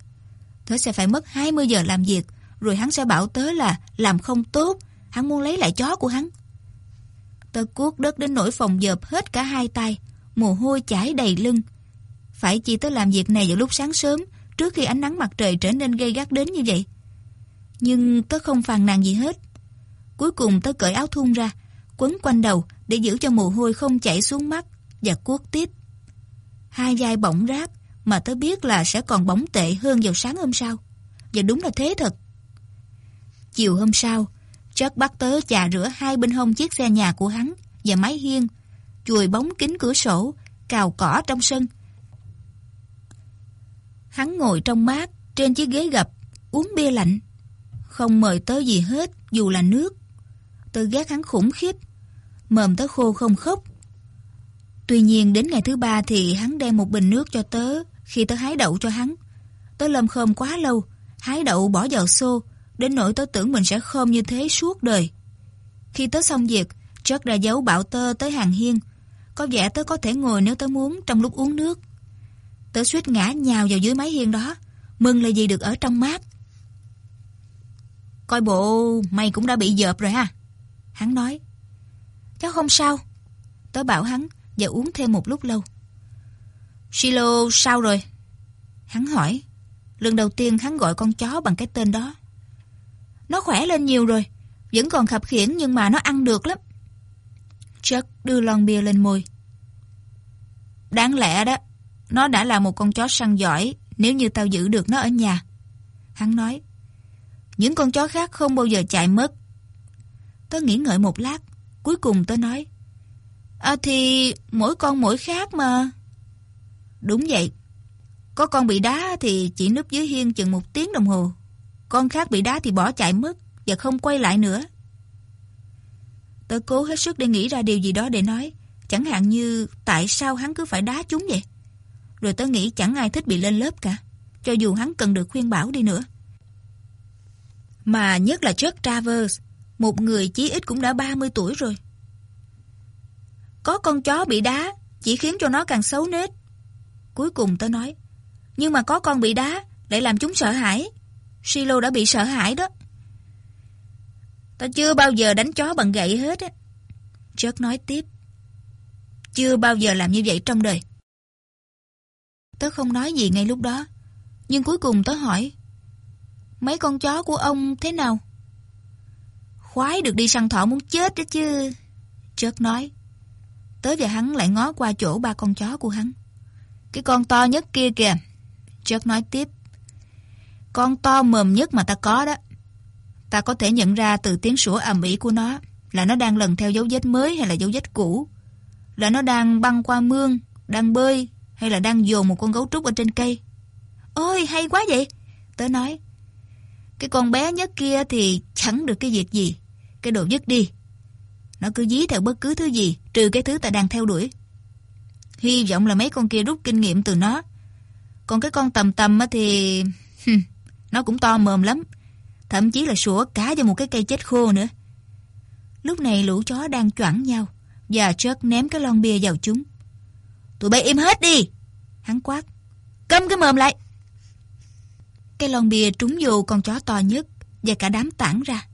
Tớ sẽ phải mất 20 giờ làm việc, rồi hắn sẽ bảo tớ là làm không tốt, hắn muốn lấy lại chó của hắn. Tớ cuốc đất đến nỗi phòng dợp hết cả hai tay, mồ hôi chảy đầy lưng. Phải chi tớ làm việc này vào lúc sáng sớm, trước khi ánh nắng mặt trời trở nên gây gắt đến như vậy. Nhưng tớ không phàn nàn gì hết. Cuối cùng tớ cởi áo thun ra, quấn quanh đầu để giữ cho mồ hôi không chảy xuống mắt và cuốc tiếp. Hai vai bỗng rát, mà tớ biết là sẽ còn bỗng tệ hơn vào sáng hôm sau. Và đúng là thế thật. Chiều hôm sau, Chuck bắt tớ chà rửa hai bên hông chiếc xe nhà của hắn và mái hiên, chùi bóng kính cửa sổ, cào cỏ trong sân. Hắn ngồi trong mát, trên chiếc ghế gập, uống bia lạnh. Không mời tớ gì hết, dù là nước. Tớ ghét hắn khủng khiếp. Mồm tớ khô không khóc. Tuy nhiên đến ngày thứ ba thì hắn đem một bình nước cho tớ khi tớ hái đậu cho hắn. Tớ lâm khơm quá lâu, hái đậu bỏ vào xô, đến nỗi tớ tưởng mình sẽ khom như thế suốt đời. Khi tớ xong việc, Chuck đã giấu bảo tớ tới hàng hiên. Có vẻ tớ có thể ngồi nếu tớ muốn trong lúc uống nước. Tớ suýt ngã nhào vào dưới mái hiên đó, mừng là gì được ở trong mát. Coi bộ mày cũng đã bị dợp rồi ha. Hắn nói. Cháu không sao. Tớ bảo hắn và uống thêm một lúc lâu. Silo sao rồi? Hắn hỏi. Lần đầu tiên hắn gọi con chó bằng cái tên đó. Nó khỏe lên nhiều rồi. Vẫn còn khập khiển nhưng mà nó ăn được lắm. Chuck đưa lon bia lên môi. Đáng lẽ đó, nó đã là một con chó săn giỏi nếu như tao giữ được nó ở nhà. Hắn nói. Những con chó khác không bao giờ chạy mất. Tớ nghĩ ngợi một lát, cuối cùng tớ nói. À thì mỗi con mỗi khác mà. Đúng vậy. Có con bị đá thì chỉ núp dưới hiên chừng một tiếng đồng hồ. Con khác bị đá thì bỏ chạy mất và không quay lại nữa. Tớ cố hết sức để nghĩ ra điều gì đó để nói. Chẳng hạn như, tại sao hắn cứ phải đá chúng vậy. Rồi tớ nghĩ chẳng ai thích bị lên lớp cả. Cho dù hắn cần được khuyên bảo đi nữa. Mà nhất là Chuck Travers. Một người chí ít cũng đã 30 tuổi rồi. Có con chó bị đá, chỉ khiến cho nó càng xấu nết. Cuối cùng tớ nói. Nhưng mà có con bị đá, lại làm chúng sợ hãi. Silo đã bị sợ hãi đó. Tao chưa bao giờ đánh chó bằng gậy hết á. Chớt nói tiếp. Chưa bao giờ làm như vậy trong đời. Tớ không nói gì ngay lúc đó. Nhưng cuối cùng tớ hỏi. Mấy con chó của ông thế nào? Khoái được đi săn thỏ muốn chết đó chứ. Chớt nói. Tớ và hắn lại ngó qua chỗ ba con chó của hắn. Cái con to nhất kia kìa. Chớt nói tiếp. Con to mồm nhất mà ta có đó. Ta có thể nhận ra từ tiếng sủa ầm ĩ của nó là nó đang lần theo dấu vết mới hay là dấu vết cũ. Là nó đang băng qua mương, đang bơi hay là đang dồn một con gấu trúc ở trên cây. Ôi hay quá vậy. Tớ nói. Cái con bé nhất kia thì chẳng được cái việc gì. Cái đồ dứt đi. Nó cứ dí theo bất cứ thứ gì trừ cái thứ ta đang theo đuổi. Hy vọng là mấy con kia rút kinh nghiệm từ nó. Còn cái con tầm tầm thì nó cũng to mồm lắm. Thậm chí là sủa cá cho một cái cây chết khô nữa. Lúc này lũ chó đang choảng nhau và Chuck ném cái lon bia vào chúng. Tụi bay im hết đi! Hắn quát. Câm cái mồm lại! Cái lon bia trúng vô con chó to nhất và cả đám tản ra.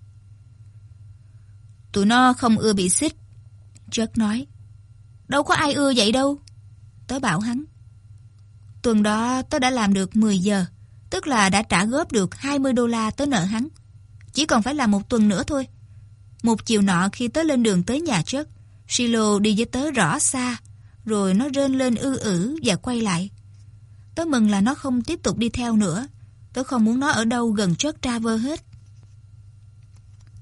Tụi nó không ưa bị xích. Chuck nói. Đâu có ai ưa vậy đâu. Tớ bảo hắn. Tuần đó tớ đã làm được 10 giờ, tức là đã trả góp được 20 đô la tới nợ hắn. Chỉ còn phải làm một tuần nữa thôi. Một chiều nọ khi tớ lên đường tới nhà trước Silo đi với tớ rõ xa, rồi nó rên lên ư ử và quay lại. Tớ mừng là nó không tiếp tục đi theo nữa. Tớ không muốn nó ở đâu gần Chuck Traver hết.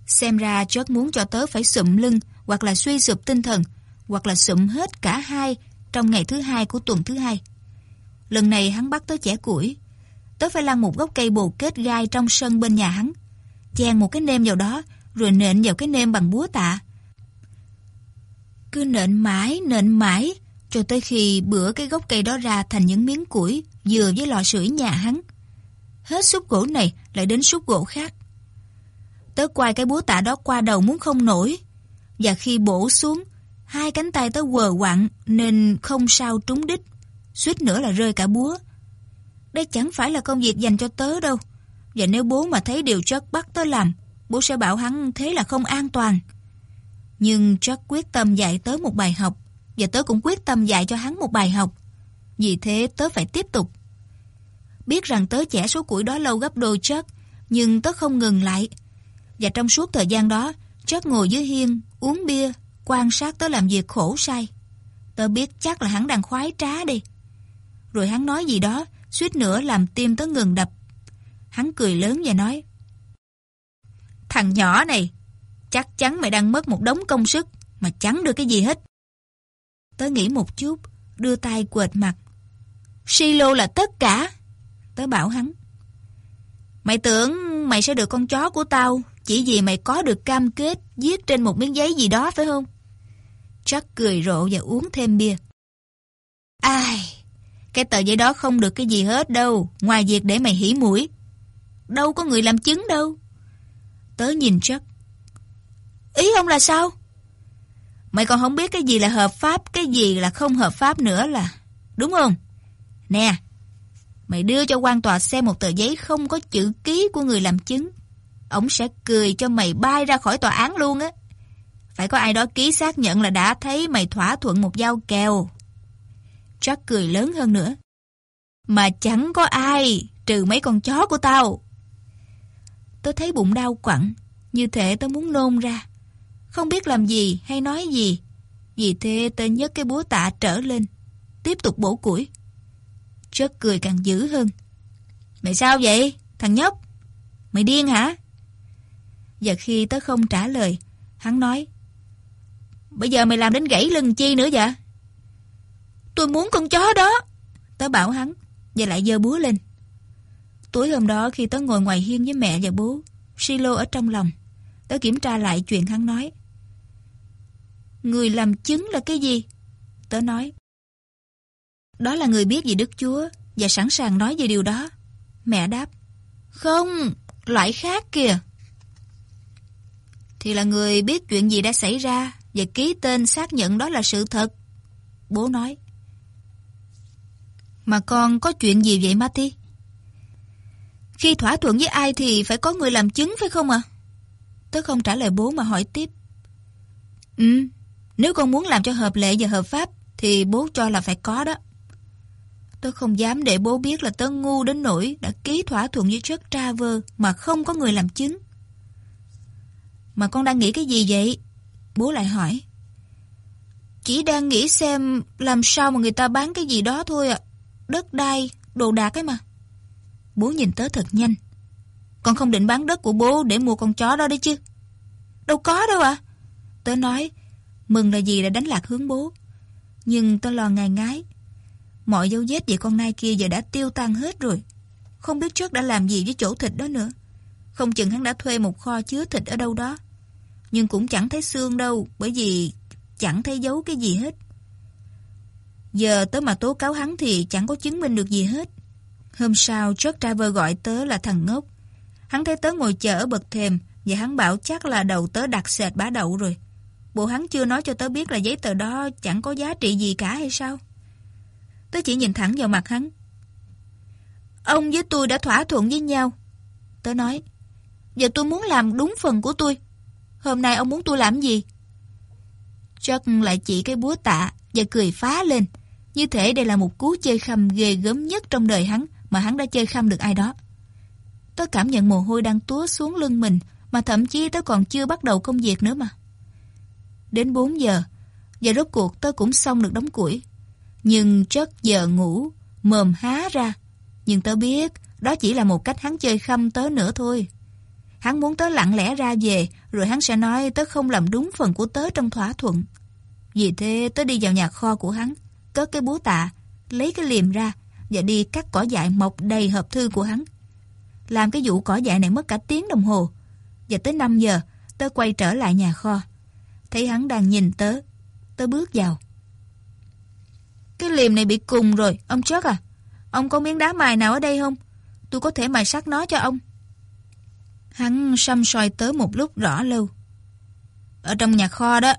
Xem ra Chuck muốn cho tớ phải sụm lưng hoặc là suy sụp tinh thần hoặc là sụm hết cả hai trong ngày thứ hai của tuần thứ hai. Lần này hắn bắt tớ chẻ củi. Tớ phải lăn một gốc cây bồ kết gai trong sân bên nhà hắn. Chèn một cái nêm vào đó rồi nện vào cái nêm bằng búa tạ. Cứ nện mãi, nện mãi cho tới khi bữa cái gốc cây đó ra thành những miếng củi vừa với lò sưởi nhà hắn. Hết súp gỗ này lại đến súp gỗ khác. Tớ quay cái búa tạ đó qua đầu muốn không nổi. Và khi bổ xuống, hai cánh tay tớ quờ quặng nên không sao trúng đích. Suýt nữa là rơi cả búa. Đây chẳng phải là công việc dành cho tớ đâu. Và nếu bố mà thấy điều chất bắt tớ làm, bố sẽ bảo hắn thế là không an toàn. Nhưng Chuck quyết tâm dạy tớ một bài học, và tớ cũng quyết tâm dạy cho hắn một bài học. Vì thế tớ phải tiếp tục. Biết rằng tớ chẻ số củi đó lâu gấp đôi Chuck, nhưng tớ không ngừng lại. Và trong suốt thời gian đó, Chuck ngồi dưới hiên, uống bia, quan sát tớ làm việc khổ sai. Tớ biết chắc là hắn đang khoái trá đi. Rồi hắn nói gì đó, suýt nữa làm tim tớ ngừng đập. Hắn cười lớn và nói, Thằng nhỏ này, chắc chắn mày đang mất một đống công sức mà chẳng được cái gì hết. Tớ nghĩ một chút, đưa tay quệt mặt. Silo là tất cả. Tớ bảo hắn. Mày tưởng mày sẽ được con chó của tao chỉ vì mày có được cam kết viết trên một miếng giấy gì đó phải không? Chắc cười rộ và uống thêm bia. Ai, cái tờ giấy đó không được cái gì hết đâu, ngoài việc để mày hỉ mũi. Đâu có người làm chứng đâu. Tớ nhìn chắc. Ý ông là sao? Mày còn không biết cái gì là hợp pháp, cái gì là không hợp pháp nữa là... Đúng không? Nè, mày đưa cho quan tòa xem một tờ giấy không có chữ ký của người làm chứng. Ông sẽ cười cho mày bay ra khỏi tòa án luôn á. Phải có ai đó ký xác nhận là đã thấy mày thỏa thuận một giao kèo. Jack cười lớn hơn nữa. Mà chẳng có ai, trừ mấy con chó của tao. Tôi thấy bụng đau quặn, như thể tôi muốn nôn ra. Không biết làm gì hay nói gì. Vì thế tôi nhấc cái búa tạ trở lên, tiếp tục bổ củi. Jack cười càng dữ hơn. Mày sao vậy, thằng nhóc? Mày điên hả? Và khi tớ không trả lời, hắn nói Bây giờ mày làm đến gãy lưng chi nữa vậy? Tôi muốn con chó đó. Tớ bảo hắn, và lại giơ búa lên. Tối hôm đó khi tớ ngồi ngoài hiên với mẹ và bố, Silo ở trong lòng, tớ kiểm tra lại chuyện hắn nói. Người làm chứng là cái gì? Tớ nói. Đó là người biết về Đức Chúa và sẵn sàng nói về điều đó. Mẹ đáp. Không, loại khác kìa. Thì là người biết chuyện gì đã xảy ra và ký tên xác nhận đó là sự thật. Bố nói. Mà con có chuyện gì vậy Matty? Khi thỏa thuận với ai thì phải có người làm chứng phải không ạ? Tớ không trả lời bố mà hỏi tiếp. Ừ, nếu con muốn làm cho hợp lệ và hợp pháp thì bố cho là phải có đó. Tớ không dám để bố biết là tớ ngu đến nỗi đã ký thỏa thuận với Chuck Traver mà không có người làm chứng. Mà con đang nghĩ cái gì vậy? Bố lại hỏi. Chỉ đang nghĩ xem làm sao mà người ta bán cái gì đó thôi ạ. Đất đai, đồ đạc ấy mà. Bố nhìn tớ thật nhanh. Con không định bán đất của bố để mua con chó đó đấy chứ. Đâu có đâu ạ. Tớ nói, mừng là gì đã đánh lạc hướng bố. Nhưng tớ lo ngài ngái. Mọi dấu vết về con nai kia giờ đã tiêu tan hết rồi. Không biết trước đã làm gì với chỗ thịt đó nữa. Không chừng hắn đã thuê một kho chứa thịt ở đâu đó. Nhưng cũng chẳng thấy xương đâu, bởi vì chẳng thấy dấu cái gì hết. Giờ tớ mà tố cáo hắn thì chẳng có chứng minh được gì hết. Hôm sau, Chuck Driver gọi tớ là thằng ngốc. Hắn thấy tớ ngồi chờ ở bậc thềm và hắn bảo chắc là đầu tớ đặt sệt bá đậu rồi. Bộ hắn chưa nói cho tớ biết là giấy tờ đó chẳng có giá trị gì cả hay sao? Tớ chỉ nhìn thẳng vào mặt hắn. Ông với tôi đã thỏa thuận với nhau. Tớ nói, giờ tôi muốn làm đúng phần của tôi. Hôm nay ông muốn tôi làm gì? Chuck lại chỉ cái búa tạ và cười phá lên. Như thể đây là một cú chơi khăm ghê gớm nhất trong đời hắn mà hắn đã chơi khăm được ai đó. tôi cảm nhận mồ hôi đang túa xuống lưng mình mà thậm chí tôi còn chưa bắt đầu công việc nữa mà. Đến 4 giờ, và rốt cuộc tôi cũng xong được đóng củi. Nhưng chất giờ ngủ, mồm há ra. Nhưng tớ biết, đó chỉ là một cách hắn chơi khăm tớ nữa thôi. Hắn muốn tớ lặng lẽ ra về, rồi hắn sẽ nói tớ không làm đúng phần của tớ trong thỏa thuận. Vì thế tớ đi vào nhà kho của hắn, cất cái búa tạ, lấy cái liềm ra và đi cắt cỏ dại mọc đầy hộp thư của hắn. Làm cái vụ cỏ dại này mất cả tiếng đồng hồ. Và tới 5 giờ, tớ quay trở lại nhà kho. Thấy hắn đang nhìn tớ, tớ bước vào. Cái liềm này bị cùng rồi, ông Chuck à. Ông có miếng đá mài nào ở đây không? Tôi có thể mài sắt nó cho ông. Hắn xăm soi tớ một lúc rõ lâu. Ở trong nhà kho đó.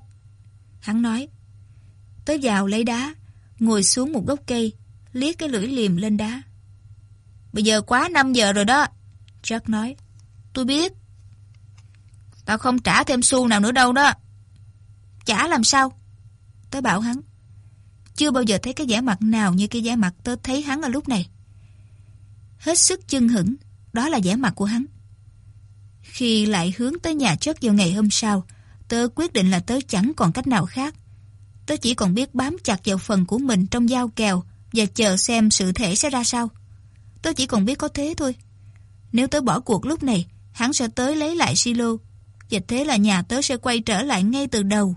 Hắn nói. Tớ vào lấy đá, ngồi xuống một gốc cây, liếc cái lưỡi liềm lên đá. Bây giờ quá 5 giờ rồi đó. Jack nói. Tôi biết. Tao không trả thêm xu nào nữa đâu đó. Trả làm sao? Tớ bảo hắn. Chưa bao giờ thấy cái vẻ mặt nào như cái vẻ mặt tớ thấy hắn ở lúc này. Hết sức chân hững, đó là vẻ mặt của hắn. Khi lại hướng tới nhà chất vào ngày hôm sau, tớ quyết định là tớ chẳng còn cách nào khác. Tớ chỉ còn biết bám chặt vào phần của mình trong dao kèo và chờ xem sự thể sẽ ra sao. Tớ chỉ còn biết có thế thôi. Nếu tớ bỏ cuộc lúc này, hắn sẽ tới lấy lại silo. Và thế là nhà tớ sẽ quay trở lại ngay từ đầu.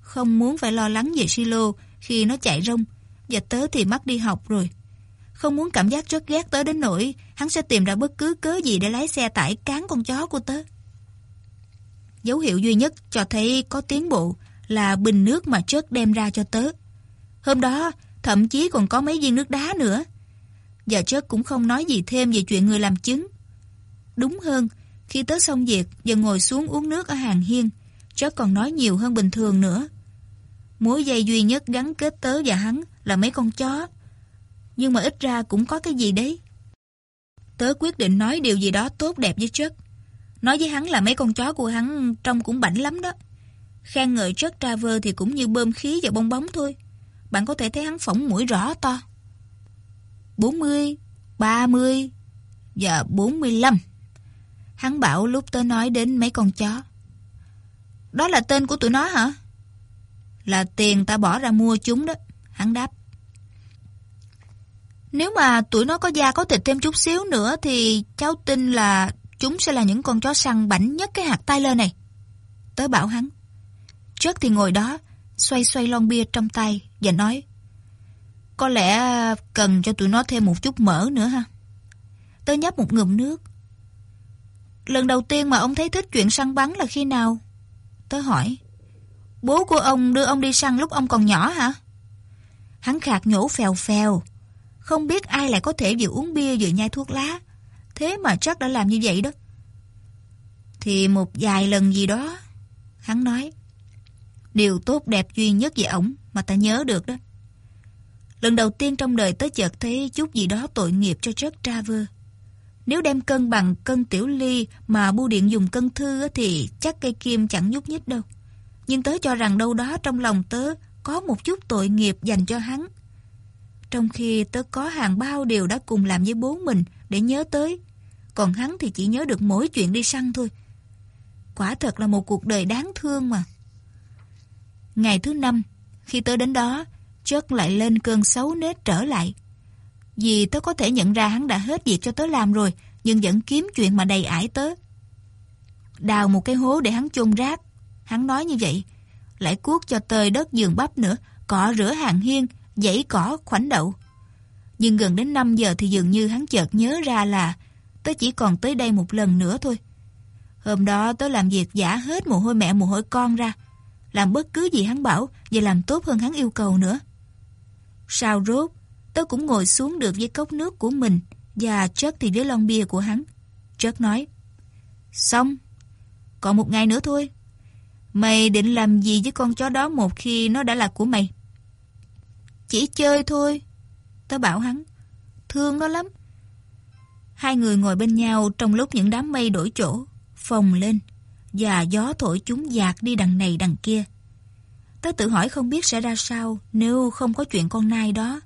Không muốn phải lo lắng về silo khi nó chạy rông. Và tớ thì mất đi học rồi. Không muốn cảm giác rất ghét tớ đến nỗi hắn sẽ tìm ra bất cứ cớ gì để lái xe tải cán con chó của tớ. Dấu hiệu duy nhất cho thấy có tiến bộ là bình nước mà chớt đem ra cho tớ. Hôm đó, thậm chí còn có mấy viên nước đá nữa. Và chớt cũng không nói gì thêm về chuyện người làm chứng. Đúng hơn, khi tớ xong việc và ngồi xuống uống nước ở hàng hiên, chớt còn nói nhiều hơn bình thường nữa. Mối dây duy nhất gắn kết tớ và hắn là mấy con chó. Nhưng mà ít ra cũng có cái gì đấy. Tớ quyết định nói điều gì đó tốt đẹp với Chuck. Nói với hắn là mấy con chó của hắn trông cũng bảnh lắm đó. Khen ngợi Jack Traver thì cũng như bơm khí vào bong bóng thôi. Bạn có thể thấy hắn phỏng mũi rõ to. 40, 30 và 45. Hắn bảo lúc tớ nói đến mấy con chó. Đó là tên của tụi nó hả? Là tiền ta bỏ ra mua chúng đó. Hắn đáp. Nếu mà tụi nó có da có thịt thêm chút xíu nữa thì cháu tin là chúng sẽ là những con chó săn bảnh nhất cái hạt Tyler này. Tớ bảo hắn. Trước thì ngồi đó, xoay xoay lon bia trong tay và nói Có lẽ à, cần cho tụi nó thêm một chút mỡ nữa ha. Tớ nhấp một ngụm nước. Lần đầu tiên mà ông thấy thích chuyện săn bắn là khi nào? Tớ hỏi. Bố của ông đưa ông đi săn lúc ông còn nhỏ hả? Hắn khạc nhổ phèo phèo. Không biết ai lại có thể vừa uống bia vừa nhai thuốc lá. Thế mà chắc đã làm như vậy đó. Thì một vài lần gì đó. Hắn nói. Điều tốt đẹp duy nhất về ổng mà ta nhớ được đó. Lần đầu tiên trong đời tớ chợt thấy chút gì đó tội nghiệp cho Jack Traver. Nếu đem cân bằng cân tiểu ly mà bưu điện dùng cân thư thì chắc cây kim chẳng nhúc nhích đâu. Nhưng tớ cho rằng đâu đó trong lòng tớ có một chút tội nghiệp dành cho hắn. Trong khi tớ có hàng bao điều đã cùng làm với bố mình để nhớ tới. Còn hắn thì chỉ nhớ được mỗi chuyện đi săn thôi. Quả thật là một cuộc đời đáng thương mà. Ngày thứ năm, khi tớ đến đó, chất lại lên cơn xấu nết trở lại. Vì tớ có thể nhận ra hắn đã hết việc cho tớ làm rồi, nhưng vẫn kiếm chuyện mà đầy ải tớ. Đào một cái hố để hắn chôn rác. Hắn nói như vậy. Lại cuốc cho tơi đất giường bắp nữa, cỏ rửa hàng hiên, dãy cỏ khoảnh đậu. Nhưng gần đến 5 giờ thì dường như hắn chợt nhớ ra là tớ chỉ còn tới đây một lần nữa thôi. Hôm đó tớ làm việc giả hết mồ hôi mẹ mồ hôi con ra. Làm bất cứ gì hắn bảo và làm tốt hơn hắn yêu cầu nữa. Sau rốt, tôi cũng ngồi xuống được với cốc nước của mình và chất thì với lon bia của hắn. Chất nói, xong, còn một ngày nữa thôi. Mày định làm gì với con chó đó một khi nó đã là của mày? Chỉ chơi thôi. tôi bảo hắn, thương nó lắm. Hai người ngồi bên nhau trong lúc những đám mây đổi chỗ, phồng lên, và gió thổi chúng dạt đi đằng này đằng kia. Tớ tự hỏi không biết sẽ ra sao nếu không có chuyện con nai đó.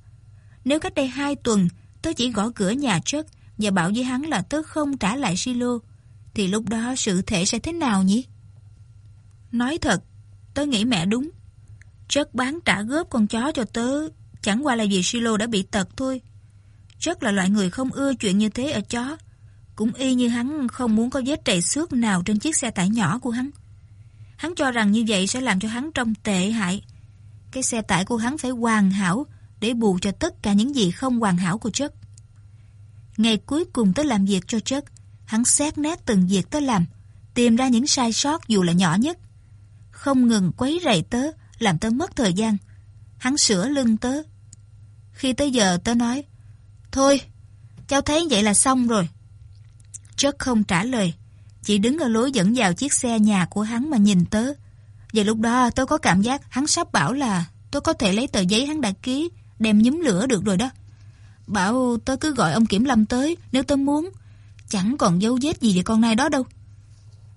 Nếu cách đây hai tuần tớ chỉ gõ cửa nhà chất và bảo với hắn là tớ không trả lại silo, thì lúc đó sự thể sẽ thế nào nhỉ? Nói thật, tớ nghĩ mẹ đúng. Chất bán trả góp con chó cho tớ chẳng qua là vì silo đã bị tật thôi. Chất là loại người không ưa chuyện như thế ở chó. Cũng y như hắn không muốn có vết trầy xước nào trên chiếc xe tải nhỏ của hắn. Hắn cho rằng như vậy sẽ làm cho hắn trông tệ hại. Cái xe tải của hắn phải hoàn hảo để bù cho tất cả những gì không hoàn hảo của chất. Ngày cuối cùng tới làm việc cho chất, hắn xét nét từng việc tới làm, tìm ra những sai sót dù là nhỏ nhất. Không ngừng quấy rầy tớ, làm tớ mất thời gian. Hắn sửa lưng tớ. Khi tới giờ tớ nói, Thôi, cháu thấy vậy là xong rồi. Chất không trả lời, chỉ đứng ở lối dẫn vào chiếc xe nhà của hắn mà nhìn tớ. Và lúc đó tôi có cảm giác hắn sắp bảo là tôi có thể lấy tờ giấy hắn đã ký, đem nhúm lửa được rồi đó. Bảo tôi cứ gọi ông Kiểm Lâm tới nếu tôi muốn. Chẳng còn dấu vết gì về con nai đó đâu.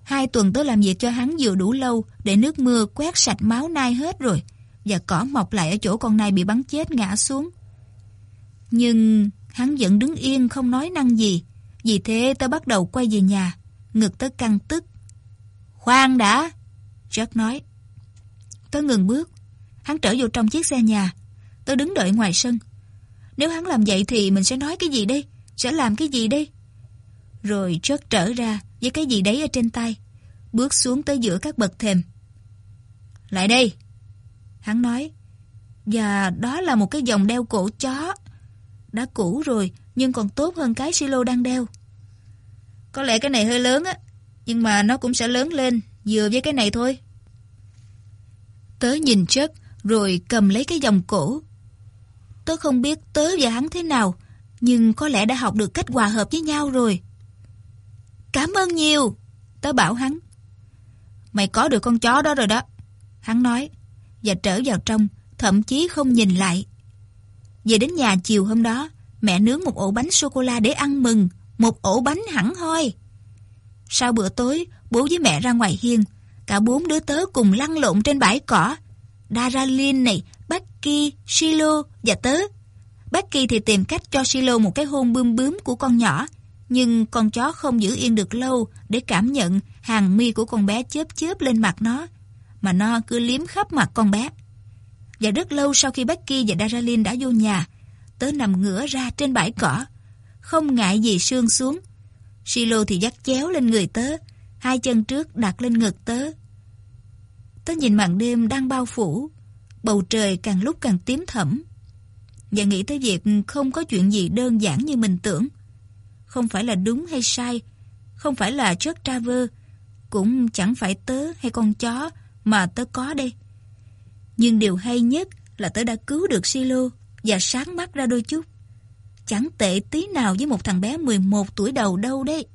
Hai tuần tôi làm việc cho hắn vừa đủ lâu để nước mưa quét sạch máu nai hết rồi và cỏ mọc lại ở chỗ con nai bị bắn chết ngã xuống. Nhưng hắn vẫn đứng yên không nói năng gì. Vì thế tớ bắt đầu quay về nhà, ngực tớ căng tức. Khoan đã! Jack nói. Tớ ngừng bước. Hắn trở vô trong chiếc xe nhà. Tớ đứng đợi ngoài sân. Nếu hắn làm vậy thì mình sẽ nói cái gì đây? Sẽ làm cái gì đây? Rồi Jack trở ra với cái gì đấy ở trên tay. Bước xuống tới giữa các bậc thềm. Lại đây! Hắn nói. Và đó là một cái dòng đeo cổ chó. Đã cũ rồi, nhưng còn tốt hơn cái silo đang đeo. Có lẽ cái này hơi lớn á, nhưng mà nó cũng sẽ lớn lên, vừa với cái này thôi. Tớ nhìn chất, rồi cầm lấy cái vòng cổ. Tớ không biết tớ và hắn thế nào, nhưng có lẽ đã học được cách hòa hợp với nhau rồi. Cảm ơn nhiều, tớ bảo hắn. Mày có được con chó đó rồi đó, hắn nói, và trở vào trong, thậm chí không nhìn lại. Về đến nhà chiều hôm đó, mẹ nướng một ổ bánh sô-cô-la để ăn mừng, một ổ bánh hẳn hoi. Sau bữa tối, bố với mẹ ra ngoài hiên, cả bốn đứa tớ cùng lăn lộn trên bãi cỏ. Daralin này, Becky, Silo và tớ. Becky thì tìm cách cho Silo một cái hôn bươm bướm của con nhỏ, nhưng con chó không giữ yên được lâu để cảm nhận hàng mi của con bé chớp chớp lên mặt nó, mà nó cứ liếm khắp mặt con bé. Và rất lâu sau khi Becky và Daralin đã vô nhà, tớ nằm ngửa ra trên bãi cỏ, không ngại gì sương xuống. Silo thì dắt chéo lên người tớ, hai chân trước đặt lên ngực tớ. Tớ nhìn màn đêm đang bao phủ, bầu trời càng lúc càng tím thẫm. Và nghĩ tới việc không có chuyện gì đơn giản như mình tưởng. Không phải là đúng hay sai, không phải là Chuck Traver, cũng chẳng phải tớ hay con chó mà tớ có đây. Nhưng điều hay nhất là tớ đã cứu được Silo và sáng mắt ra đôi chút chẳng tệ tí nào với một thằng bé 11 tuổi đầu đâu đấy.